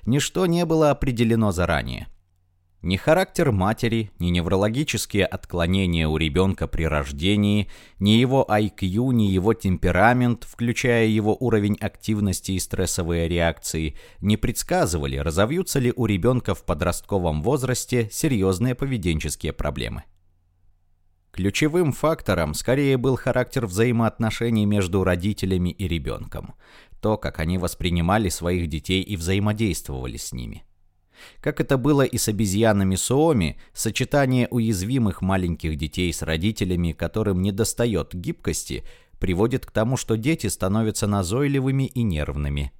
Ничто не было определено заранее. Ни характер матери, ни неврологические отклонения у ребенка при рождении, ни его IQ, ни его темперамент, включая его уровень активности и стрессовые реакции, не предсказывали, разовьются ли у ребенка в подростковом возрасте серьезные поведенческие проблемы. Ключевым фактором скорее был характер взаимоотношений между родителями и ребенком, то, как они воспринимали своих детей и взаимодействовали с ними – как это было и с обезьянами Суоми, сочетание уязвимых маленьких детей с родителями, которым недостает гибкости, приводит к тому, что дети становятся назойливыми и нервными.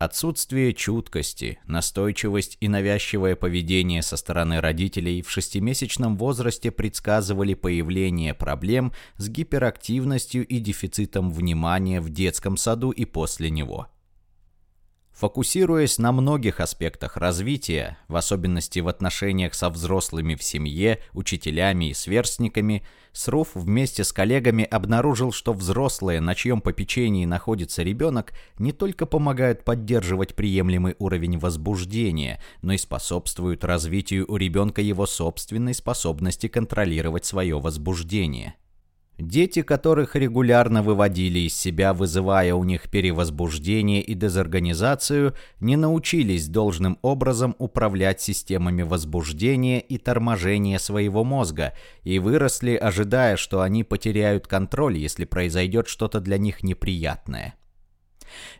Отсутствие чуткости, настойчивость и навязчивое поведение со стороны родителей в шестимесячном возрасте предсказывали появление проблем с гиперактивностью и дефицитом внимания в детском саду и после него. Фокусируясь на многих аспектах развития, в особенности в отношениях со взрослыми в семье, учителями и сверстниками, Сруф вместе с коллегами обнаружил, что взрослые, на чьем попечении находится ребенок, не только помогают поддерживать приемлемый уровень возбуждения, но и способствуют развитию у ребенка его собственной способности контролировать свое возбуждение. Дети, которых регулярно выводили из себя, вызывая у них перевозбуждение и дезорганизацию, не научились должным образом управлять системами возбуждения и торможения своего мозга и выросли, ожидая, что они потеряют контроль, если произойдет что-то для них неприятное.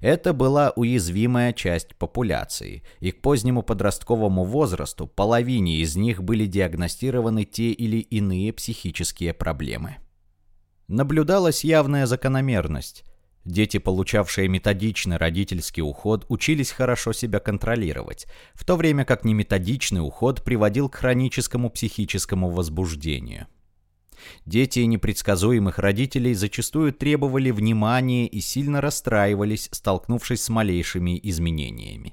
Это была уязвимая часть популяции, и к позднему подростковому возрасту половине из них были диагностированы те или иные психические проблемы наблюдалась явная закономерность. Дети, получавшие методичный родительский уход, учились хорошо себя контролировать, в то время как неметодичный уход приводил к хроническому психическому возбуждению. Дети непредсказуемых родителей зачастую требовали внимания и сильно расстраивались, столкнувшись с малейшими изменениями.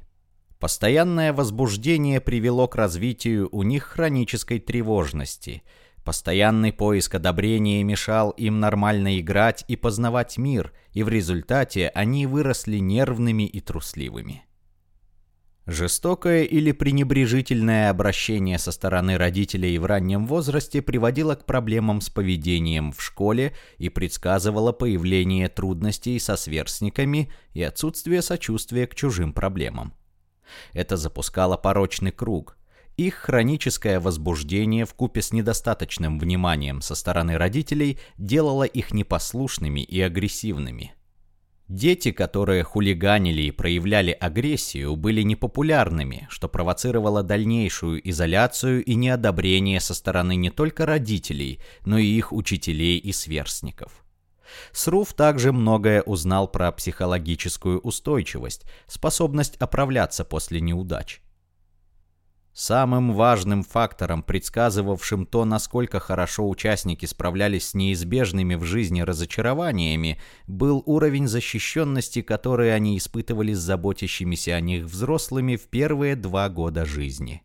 Постоянное возбуждение привело к развитию у них хронической тревожности – Постоянный поиск одобрения мешал им нормально играть и познавать мир, и в результате они выросли нервными и трусливыми. Жестокое или пренебрежительное обращение со стороны родителей в раннем возрасте приводило к проблемам с поведением в школе и предсказывало появление трудностей со сверстниками и отсутствие сочувствия к чужим проблемам. Это запускало порочный круг, Их хроническое возбуждение в купе с недостаточным вниманием со стороны родителей делало их непослушными и агрессивными. Дети, которые хулиганили и проявляли агрессию, были непопулярными, что провоцировало дальнейшую изоляцию и неодобрение со стороны не только родителей, но и их учителей и сверстников. Сруф также многое узнал про психологическую устойчивость, способность оправляться после неудач. Самым важным фактором, предсказывавшим то, насколько хорошо участники справлялись с неизбежными в жизни разочарованиями, был уровень защищенности, который они испытывали с заботящимися о них взрослыми в первые два года жизни.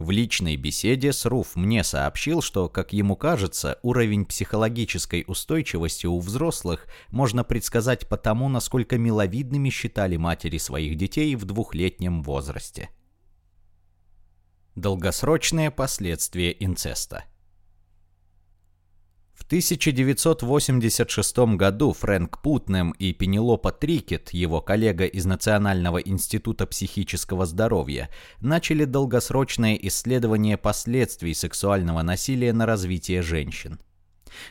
В личной беседе Сруф мне сообщил, что, как ему кажется, уровень психологической устойчивости у взрослых можно предсказать по тому, насколько миловидными считали матери своих детей в двухлетнем возрасте. Долгосрочные последствия инцеста. В 1986 году Фрэнк Путнем и Пенелопа Трикет, его коллега из Национального института психического здоровья, начали долгосрочное исследование последствий сексуального насилия на развитие женщин.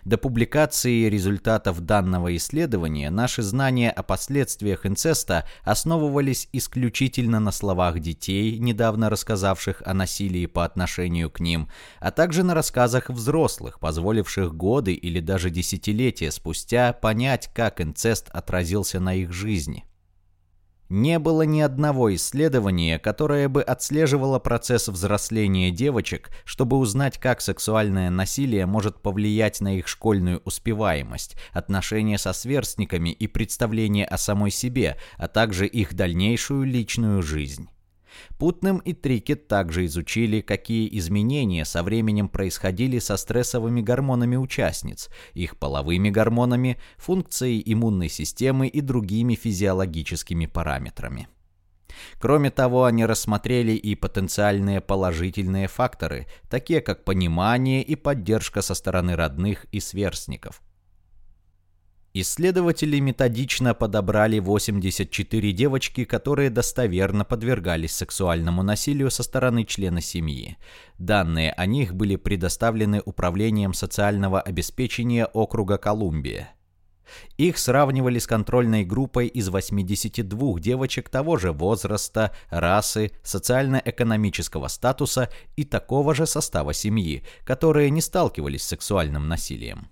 До публикации результатов данного исследования наши знания о последствиях инцеста основывались исключительно на словах детей, недавно рассказавших о насилии по отношению к ним, а также на рассказах взрослых, позволивших годы или даже десятилетия спустя понять, как инцест отразился на их жизни. Не было ни одного исследования, которое бы отслеживало процесс взросления девочек, чтобы узнать, как сексуальное насилие может повлиять на их школьную успеваемость, отношения со сверстниками и представление о самой себе, а также их дальнейшую личную жизнь. Путным и Трикет также изучили, какие изменения со временем происходили со стрессовыми гормонами участниц, их половыми гормонами, функцией иммунной системы и другими физиологическими параметрами. Кроме того, они рассмотрели и потенциальные положительные факторы, такие как понимание и поддержка со стороны родных и сверстников. Исследователи методично подобрали 84 девочки, которые достоверно подвергались сексуальному насилию со стороны члена семьи. Данные о них были предоставлены Управлением социального обеспечения округа Колумбия. Их сравнивали с контрольной группой из 82 девочек того же возраста, расы, социально-экономического статуса и такого же состава семьи, которые не сталкивались с сексуальным насилием.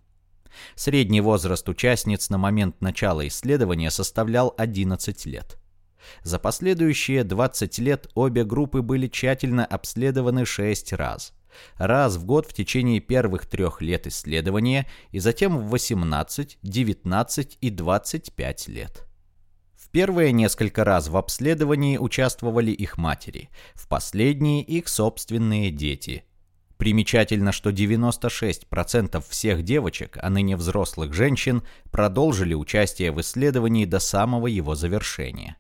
Средний возраст участниц на момент начала исследования составлял 11 лет. За последующие 20 лет обе группы были тщательно обследованы 6 раз. Раз в год в течение первых трех лет исследования и затем в 18, 19 и 25 лет. В первые несколько раз в обследовании участвовали их матери, в последние их собственные дети – Примечательно, что 96% всех девочек, а ныне взрослых женщин, продолжили участие в исследовании до самого его завершения.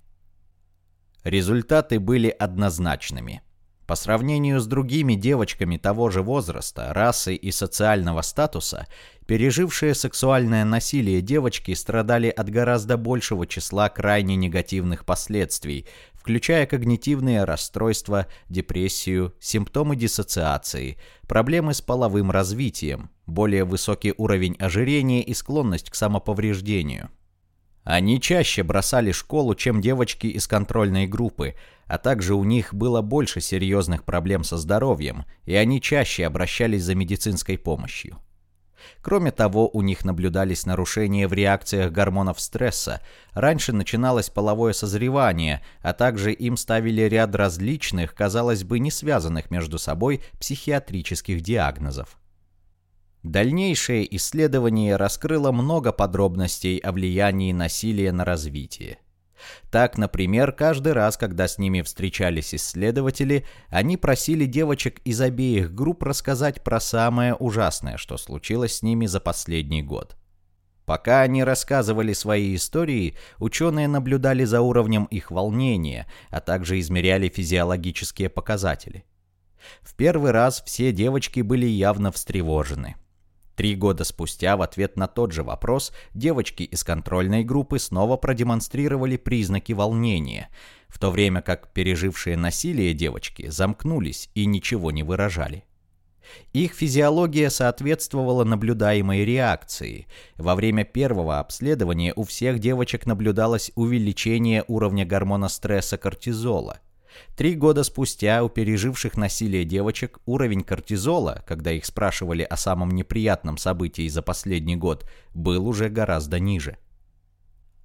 Результаты были однозначными. По сравнению с другими девочками того же возраста, расы и социального статуса, пережившие сексуальное насилие девочки страдали от гораздо большего числа крайне негативных последствий, включая когнитивные расстройства, депрессию, симптомы диссоциации, проблемы с половым развитием, более высокий уровень ожирения и склонность к самоповреждению. Они чаще бросали школу, чем девочки из контрольной группы, а также у них было больше серьезных проблем со здоровьем, и они чаще обращались за медицинской помощью. Кроме того, у них наблюдались нарушения в реакциях гормонов стресса. Раньше начиналось половое созревание, а также им ставили ряд различных, казалось бы, не связанных между собой психиатрических диагнозов. Дальнейшее исследование раскрыло много подробностей о влиянии насилия на развитие. Так, например, каждый раз, когда с ними встречались исследователи, они просили девочек из обеих групп рассказать про самое ужасное, что случилось с ними за последний год. Пока они рассказывали свои истории, ученые наблюдали за уровнем их волнения, а также измеряли физиологические показатели. В первый раз все девочки были явно встревожены. Три года спустя в ответ на тот же вопрос девочки из контрольной группы снова продемонстрировали признаки волнения, в то время как пережившие насилие девочки замкнулись и ничего не выражали. Их физиология соответствовала наблюдаемой реакции. Во время первого обследования у всех девочек наблюдалось увеличение уровня гормона стресса кортизола. Три года спустя у переживших насилие девочек уровень кортизола, когда их спрашивали о самом неприятном событии за последний год, был уже гораздо ниже.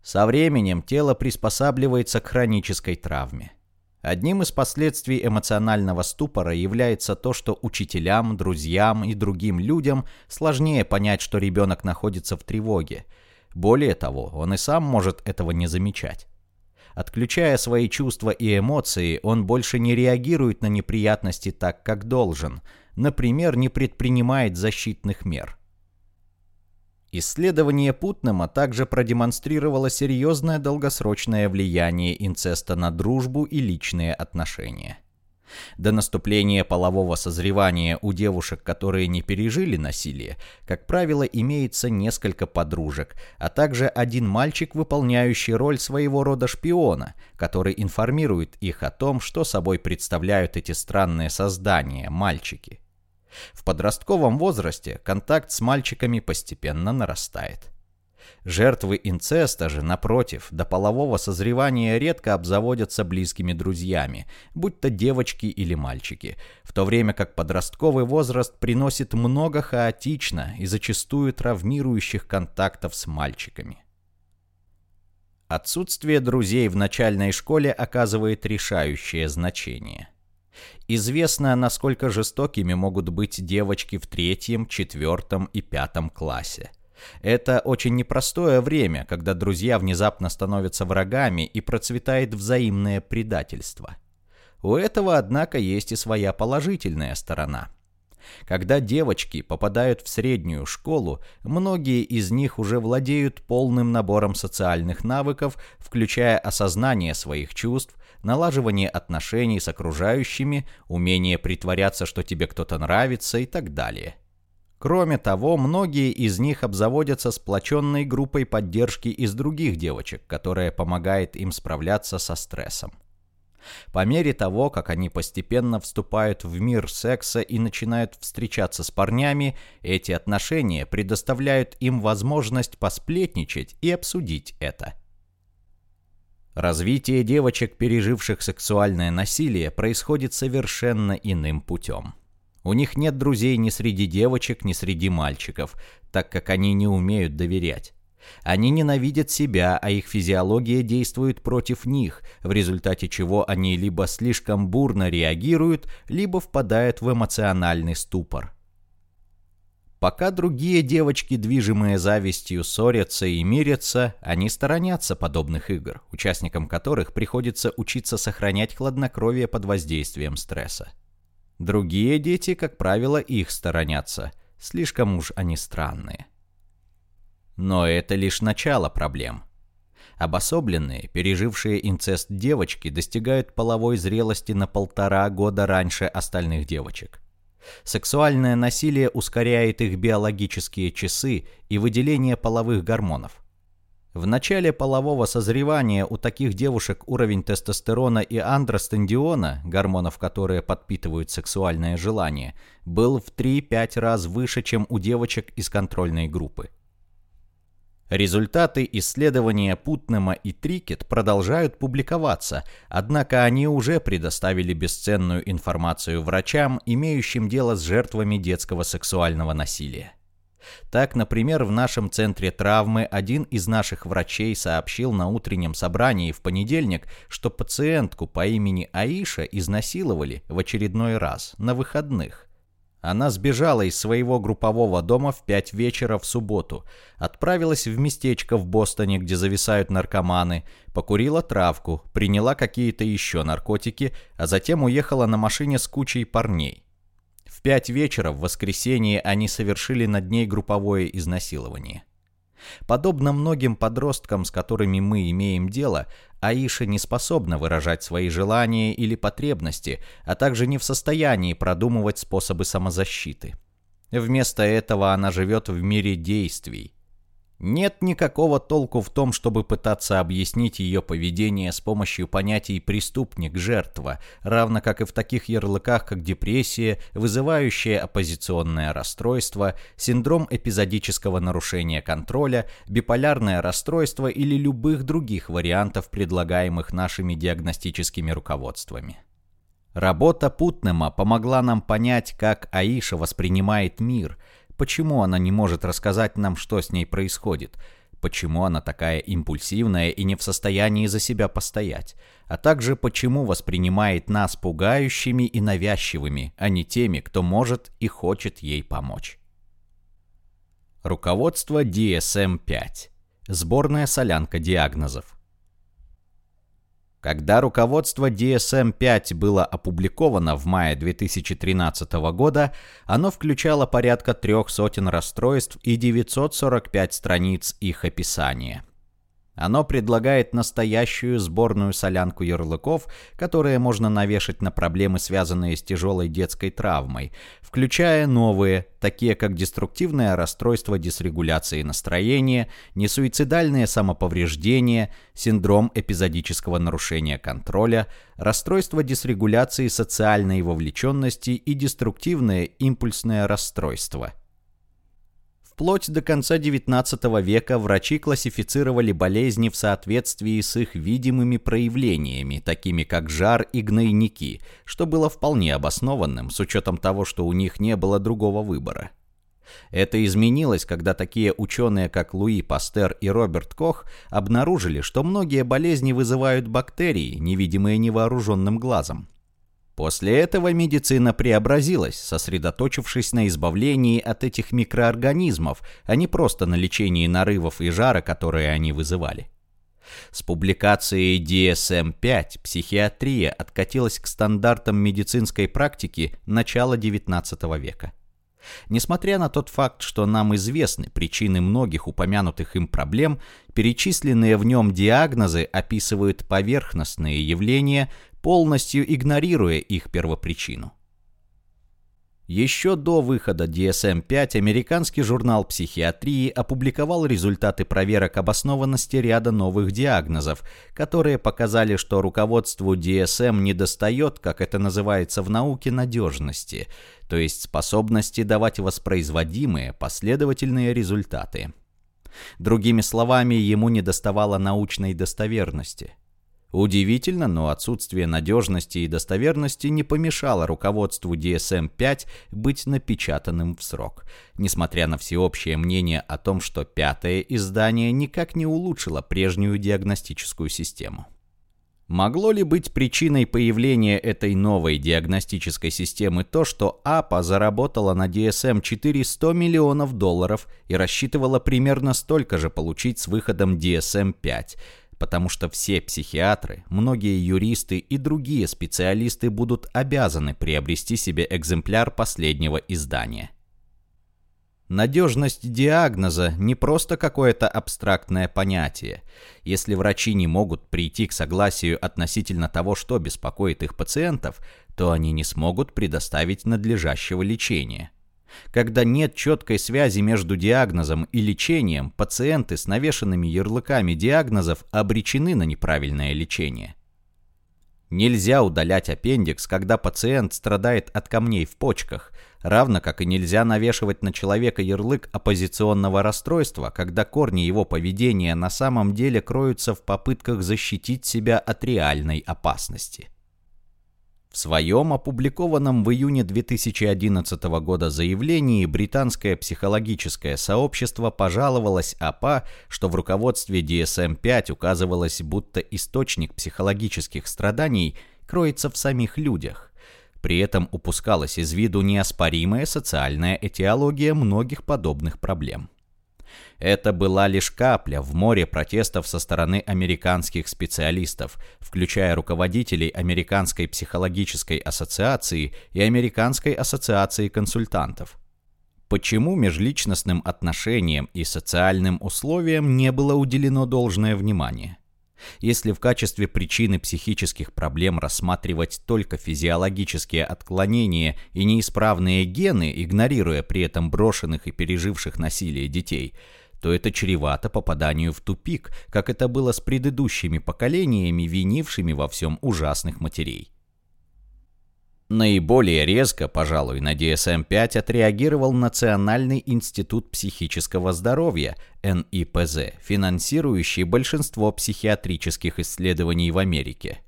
Со временем тело приспосабливается к хронической травме. Одним из последствий эмоционального ступора является то, что учителям, друзьям и другим людям сложнее понять, что ребенок находится в тревоге. Более того, он и сам может этого не замечать. Отключая свои чувства и эмоции, он больше не реагирует на неприятности так, как должен. Например, не предпринимает защитных мер. Исследование Путнема также продемонстрировало серьезное долгосрочное влияние инцеста на дружбу и личные отношения. До наступления полового созревания у девушек, которые не пережили насилие, как правило, имеется несколько подружек, а также один мальчик, выполняющий роль своего рода шпиона, который информирует их о том, что собой представляют эти странные создания, мальчики. В подростковом возрасте контакт с мальчиками постепенно нарастает. Жертвы инцеста же, напротив, до полового созревания редко обзаводятся близкими друзьями, будь то девочки или мальчики, в то время как подростковый возраст приносит много хаотично и зачастую травмирующих контактов с мальчиками. Отсутствие друзей в начальной школе оказывает решающее значение – Известно, насколько жестокими могут быть девочки в третьем, четвертом и пятом классе. Это очень непростое время, когда друзья внезапно становятся врагами и процветает взаимное предательство. У этого, однако, есть и своя положительная сторона – когда девочки попадают в среднюю школу, многие из них уже владеют полным набором социальных навыков, включая осознание своих чувств, налаживание отношений с окружающими, умение притворяться, что тебе кто-то нравится и так далее. Кроме того, многие из них обзаводятся сплоченной группой поддержки из других девочек, которая помогает им справляться со стрессом. По мере того, как они постепенно вступают в мир секса и начинают встречаться с парнями, эти отношения предоставляют им возможность посплетничать и обсудить это. Развитие девочек, переживших сексуальное насилие, происходит совершенно иным путем. У них нет друзей ни среди девочек, ни среди мальчиков, так как они не умеют доверять. Они ненавидят себя, а их физиология действует против них, в результате чего они либо слишком бурно реагируют, либо впадают в эмоциональный ступор. Пока другие девочки, движимые завистью, ссорятся и мирятся, они сторонятся подобных игр, участникам которых приходится учиться сохранять хладнокровие под воздействием стресса. Другие дети, как правило, их сторонятся, слишком уж они странные. Но это лишь начало проблем. Обособленные, пережившие инцест девочки достигают половой зрелости на полтора года раньше остальных девочек. Сексуальное насилие ускоряет их биологические часы и выделение половых гормонов. В начале полового созревания у таких девушек уровень тестостерона и андростендиона, гормонов, которые подпитывают сексуальное желание, был в 3-5 раз выше, чем у девочек из контрольной группы. Результаты исследования Путнема и Трикет продолжают публиковаться, однако они уже предоставили бесценную информацию врачам, имеющим дело с жертвами детского сексуального насилия. Так, например, в нашем центре травмы один из наших врачей сообщил на утреннем собрании в понедельник, что пациентку по имени Аиша изнасиловали в очередной раз на выходных. Она сбежала из своего группового дома в пять вечера в субботу, отправилась в местечко в Бостоне, где зависают наркоманы, покурила травку, приняла какие-то еще наркотики, а затем уехала на машине с кучей парней. В пять вечера в воскресенье они совершили над ней групповое изнасилование. Подобно многим подросткам, с которыми мы имеем дело, Аиша не способна выражать свои желания или потребности, а также не в состоянии продумывать способы самозащиты. Вместо этого она живет в мире действий, нет никакого толку в том, чтобы пытаться объяснить ее поведение с помощью понятий «преступник-жертва», равно как и в таких ярлыках, как депрессия, вызывающее оппозиционное расстройство, синдром эпизодического нарушения контроля, биполярное расстройство или любых других вариантов, предлагаемых нашими диагностическими руководствами. Работа Путнема помогла нам понять, как Аиша воспринимает мир – Почему она не может рассказать нам, что с ней происходит? Почему она такая импульсивная и не в состоянии за себя постоять? А также почему воспринимает нас пугающими и навязчивыми, а не теми, кто может и хочет ей помочь? Руководство DSM-5. Сборная солянка диагнозов. Когда руководство DSM-5 было опубликовано в мае 2013 года, оно включало порядка трех сотен расстройств и 945 страниц их описания. Оно предлагает настоящую сборную солянку ярлыков, которые можно навешать на проблемы, связанные с тяжелой детской травмой, включая новые, такие как деструктивное расстройство дисрегуляции настроения, несуицидальное самоповреждение, синдром эпизодического нарушения контроля, расстройство дисрегуляции социальной вовлеченности и деструктивное импульсное расстройство – Вплоть до конца XIX века врачи классифицировали болезни в соответствии с их видимыми проявлениями, такими как жар и гнойники, что было вполне обоснованным с учетом того, что у них не было другого выбора. Это изменилось, когда такие ученые, как Луи Пастер и Роберт Кох, обнаружили, что многие болезни вызывают бактерии, невидимые невооруженным глазом. После этого медицина преобразилась, сосредоточившись на избавлении от этих микроорганизмов, а не просто на лечении нарывов и жара, которые они вызывали. С публикацией DSM-5 психиатрия откатилась к стандартам медицинской практики начала XIX века. Несмотря на тот факт, что нам известны причины многих упомянутых им проблем, перечисленные в нем диагнозы описывают поверхностные явления, полностью игнорируя их первопричину. Еще до выхода DSM-5 американский журнал психиатрии опубликовал результаты проверок обоснованности ряда новых диагнозов, которые показали, что руководству DSM недостает, как это называется в науке, надежности, то есть способности давать воспроизводимые последовательные результаты. Другими словами, ему недоставало научной достоверности – Удивительно, но отсутствие надежности и достоверности не помешало руководству DSM-5 быть напечатанным в срок, несмотря на всеобщее мнение о том, что пятое издание никак не улучшило прежнюю диагностическую систему. Могло ли быть причиной появления этой новой диагностической системы то, что АПА заработала на DSM-4 100 миллионов долларов и рассчитывала примерно столько же получить с выходом DSM-5, потому что все психиатры, многие юристы и другие специалисты будут обязаны приобрести себе экземпляр последнего издания. Надежность диагноза не просто какое-то абстрактное понятие. Если врачи не могут прийти к согласию относительно того, что беспокоит их пациентов, то они не смогут предоставить надлежащего лечения. Когда нет четкой связи между диагнозом и лечением, пациенты с навешанными ярлыками диагнозов обречены на неправильное лечение. Нельзя удалять аппендикс, когда пациент страдает от камней в почках, равно как и нельзя навешивать на человека ярлык оппозиционного расстройства, когда корни его поведения на самом деле кроются в попытках защитить себя от реальной опасности. В своем опубликованном в июне 2011 года заявлении британское психологическое сообщество пожаловалось АПА, что в руководстве DSM-5 указывалось, будто источник психологических страданий кроется в самих людях. При этом упускалась из виду неоспоримая социальная этиология многих подобных проблем. Это была лишь капля в море протестов со стороны американских специалистов, включая руководителей Американской психологической ассоциации и Американской ассоциации консультантов. Почему межличностным отношениям и социальным условиям не было уделено должное внимание? Если в качестве причины психических проблем рассматривать только физиологические отклонения и неисправные гены, игнорируя при этом брошенных и переживших насилие детей, то это чревато попаданию в тупик, как это было с предыдущими поколениями, винившими во всем ужасных матерей. Наиболее резко, пожалуй, на DSM-5 отреагировал Национальный институт психического здоровья, НИПЗ, финансирующий большинство психиатрических исследований в Америке.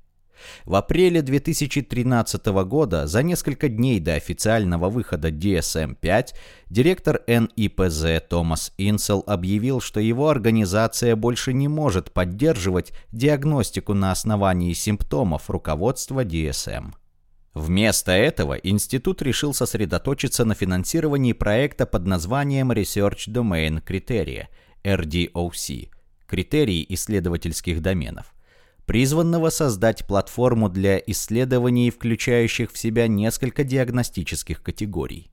В апреле 2013 года, за несколько дней до официального выхода DSM-5, директор НИПЗ Томас Инсел объявил, что его организация больше не может поддерживать диагностику на основании симптомов руководства DSM. Вместо этого институт решил сосредоточиться на финансировании проекта под названием Research Domain Criteria, RDOC, критерии исследовательских доменов, призванного создать платформу для исследований, включающих в себя несколько диагностических категорий.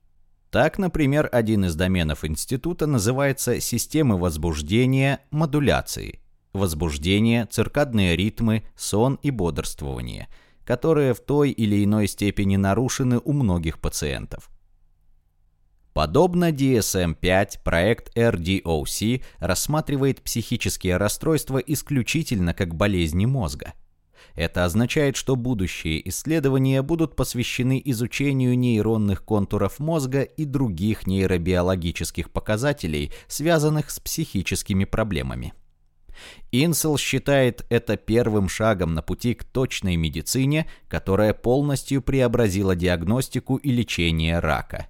Так, например, один из доменов института называется «Системы возбуждения, модуляции», возбуждение, циркадные ритмы, сон и бодрствование – которые в той или иной степени нарушены у многих пациентов. Подобно DSM-5, проект RDOC рассматривает психические расстройства исключительно как болезни мозга. Это означает, что будущие исследования будут посвящены изучению нейронных контуров мозга и других нейробиологических показателей, связанных с психическими проблемами. Инсел считает это первым шагом на пути к точной медицине, которая полностью преобразила диагностику и лечение рака.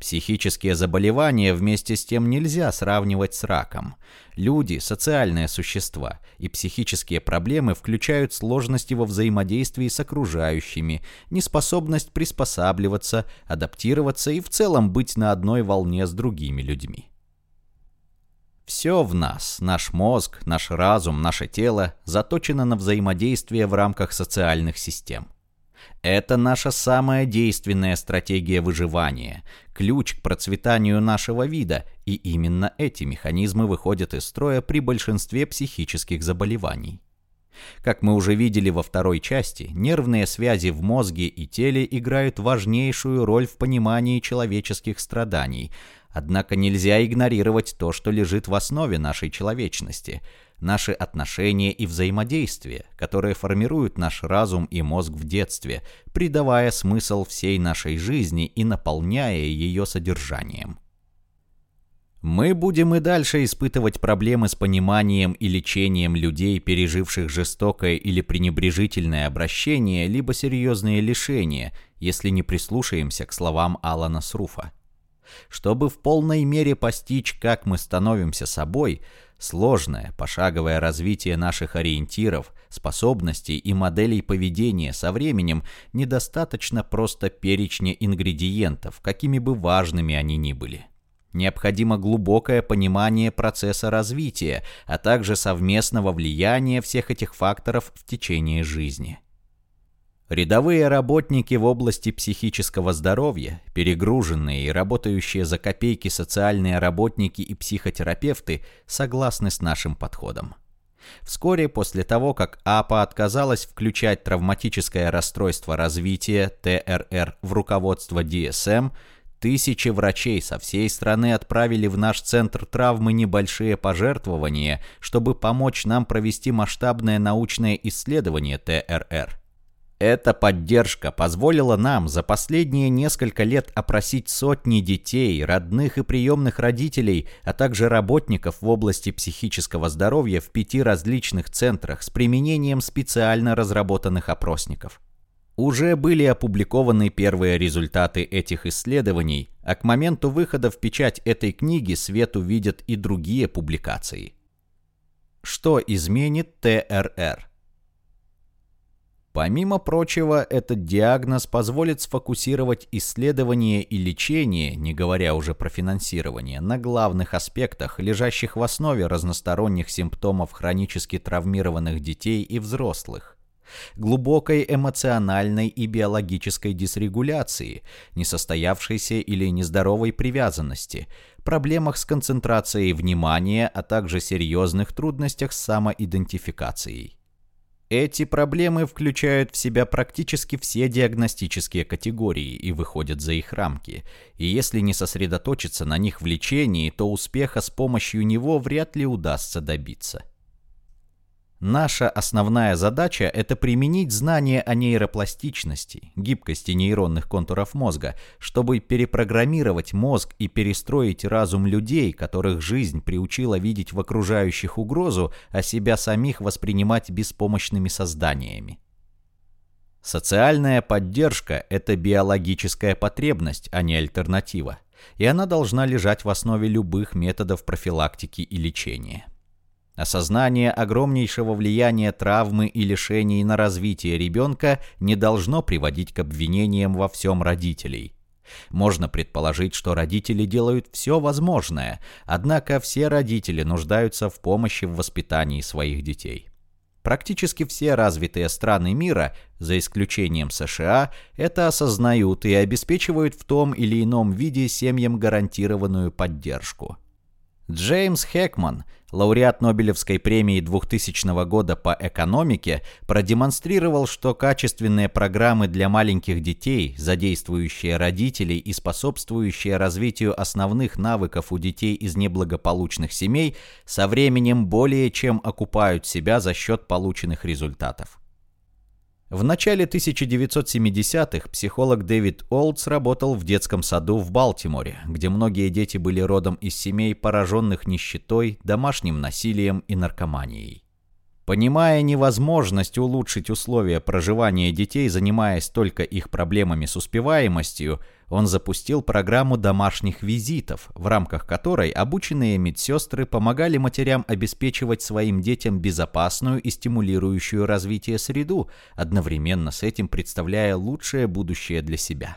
Психические заболевания вместе с тем нельзя сравнивать с раком. Люди – социальные существа, и психические проблемы включают сложности во взаимодействии с окружающими, неспособность приспосабливаться, адаптироваться и в целом быть на одной волне с другими людьми. Все в нас, наш мозг, наш разум, наше тело, заточено на взаимодействие в рамках социальных систем. Это наша самая действенная стратегия выживания, ключ к процветанию нашего вида, и именно эти механизмы выходят из строя при большинстве психических заболеваний. Как мы уже видели во второй части, нервные связи в мозге и теле играют важнейшую роль в понимании человеческих страданий, Однако нельзя игнорировать то, что лежит в основе нашей человечности, наши отношения и взаимодействия, которые формируют наш разум и мозг в детстве, придавая смысл всей нашей жизни и наполняя ее содержанием. Мы будем и дальше испытывать проблемы с пониманием и лечением людей, переживших жестокое или пренебрежительное обращение, либо серьезные лишения, если не прислушаемся к словам Алана Сруфа. Чтобы в полной мере постичь, как мы становимся собой, сложное пошаговое развитие наших ориентиров, способностей и моделей поведения со временем недостаточно просто перечня ингредиентов, какими бы важными они ни были. Необходимо глубокое понимание процесса развития, а также совместного влияния всех этих факторов в течение жизни. Рядовые работники в области психического здоровья, перегруженные и работающие за копейки социальные работники и психотерапевты согласны с нашим подходом. Вскоре после того, как АПА отказалась включать травматическое расстройство развития ТРР в руководство DSM, тысячи врачей со всей страны отправили в наш центр травмы небольшие пожертвования, чтобы помочь нам провести масштабное научное исследование ТРР. Эта поддержка позволила нам за последние несколько лет опросить сотни детей, родных и приемных родителей, а также работников в области психического здоровья в пяти различных центрах с применением специально разработанных опросников. Уже были опубликованы первые результаты этих исследований, а к моменту выхода в печать этой книги свет увидят и другие публикации. Что изменит ТРР? Помимо прочего, этот диагноз позволит сфокусировать исследование и лечение, не говоря уже про финансирование, на главных аспектах, лежащих в основе разносторонних симптомов хронически травмированных детей и взрослых. глубокой эмоциональной и биологической дисрегуляции, несостоявшейся или нездоровой привязанности, проблемах с концентрацией внимания, а также серьезных трудностях с самоидентификацией. Эти проблемы включают в себя практически все диагностические категории и выходят за их рамки. И если не сосредоточиться на них в лечении, то успеха с помощью него вряд ли удастся добиться. Наша основная задача – это применить знания о нейропластичности, гибкости нейронных контуров мозга, чтобы перепрограммировать мозг и перестроить разум людей, которых жизнь приучила видеть в окружающих угрозу, а себя самих воспринимать беспомощными созданиями. Социальная поддержка – это биологическая потребность, а не альтернатива, и она должна лежать в основе любых методов профилактики и лечения. Осознание огромнейшего влияния травмы и лишений на развитие ребенка не должно приводить к обвинениям во всем родителей. Можно предположить, что родители делают все возможное, однако все родители нуждаются в помощи в воспитании своих детей. Практически все развитые страны мира, за исключением США, это осознают и обеспечивают в том или ином виде семьям гарантированную поддержку. Джеймс Хекман, лауреат Нобелевской премии 2000 года по экономике, продемонстрировал, что качественные программы для маленьких детей, задействующие родителей и способствующие развитию основных навыков у детей из неблагополучных семей, со временем более чем окупают себя за счет полученных результатов. В начале 1970-х психолог Дэвид Олдс работал в детском саду в Балтиморе, где многие дети были родом из семей, пораженных нищетой, домашним насилием и наркоманией. Понимая невозможность улучшить условия проживания детей, занимаясь только их проблемами с успеваемостью, он запустил программу домашних визитов, в рамках которой обученные медсестры помогали матерям обеспечивать своим детям безопасную и стимулирующую развитие среду, одновременно с этим представляя лучшее будущее для себя.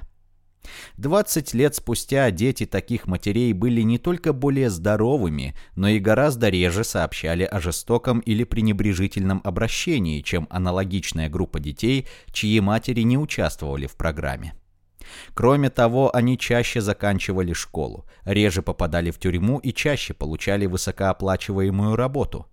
20 лет спустя дети таких матерей были не только более здоровыми, но и гораздо реже сообщали о жестоком или пренебрежительном обращении, чем аналогичная группа детей, чьи матери не участвовали в программе. Кроме того, они чаще заканчивали школу, реже попадали в тюрьму и чаще получали высокооплачиваемую работу –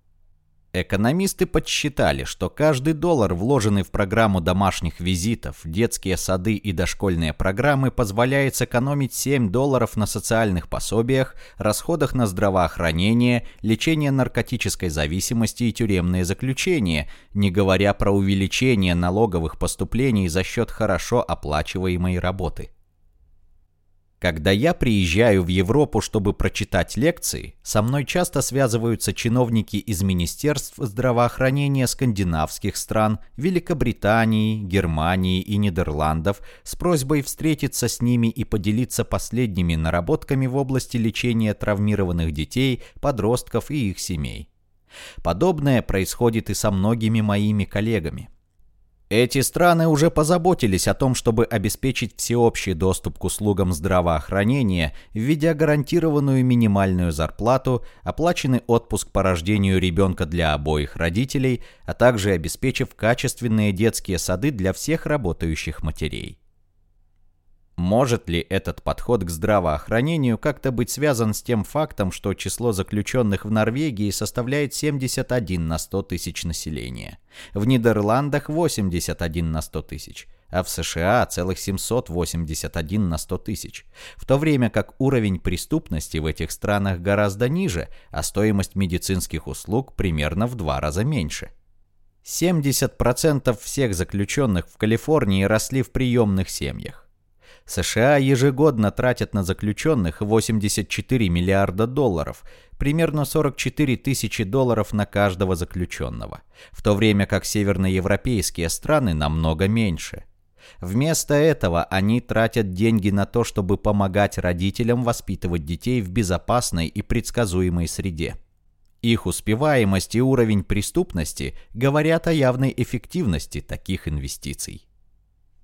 Экономисты подсчитали, что каждый доллар, вложенный в программу домашних визитов, детские сады и дошкольные программы, позволяет сэкономить 7 долларов на социальных пособиях, расходах на здравоохранение, лечение наркотической зависимости и тюремные заключения, не говоря про увеличение налоговых поступлений за счет хорошо оплачиваемой работы. Когда я приезжаю в Европу, чтобы прочитать лекции, со мной часто связываются чиновники из Министерств здравоохранения скандинавских стран, Великобритании, Германии и Нидерландов с просьбой встретиться с ними и поделиться последними наработками в области лечения травмированных детей, подростков и их семей. Подобное происходит и со многими моими коллегами. Эти страны уже позаботились о том, чтобы обеспечить всеобщий доступ к услугам здравоохранения, введя гарантированную минимальную зарплату, оплаченный отпуск по рождению ребенка для обоих родителей, а также обеспечив качественные детские сады для всех работающих матерей. Может ли этот подход к здравоохранению как-то быть связан с тем фактом, что число заключенных в Норвегии составляет 71 на 100 тысяч населения, в Нидерландах 81 на 100 тысяч, а в США целых 781 на 100 тысяч, в то время как уровень преступности в этих странах гораздо ниже, а стоимость медицинских услуг примерно в два раза меньше. 70% всех заключенных в Калифорнии росли в приемных семьях. США ежегодно тратят на заключенных 84 миллиарда долларов, примерно 44 тысячи долларов на каждого заключенного, в то время как северноевропейские страны намного меньше. Вместо этого они тратят деньги на то, чтобы помогать родителям воспитывать детей в безопасной и предсказуемой среде. Их успеваемость и уровень преступности говорят о явной эффективности таких инвестиций.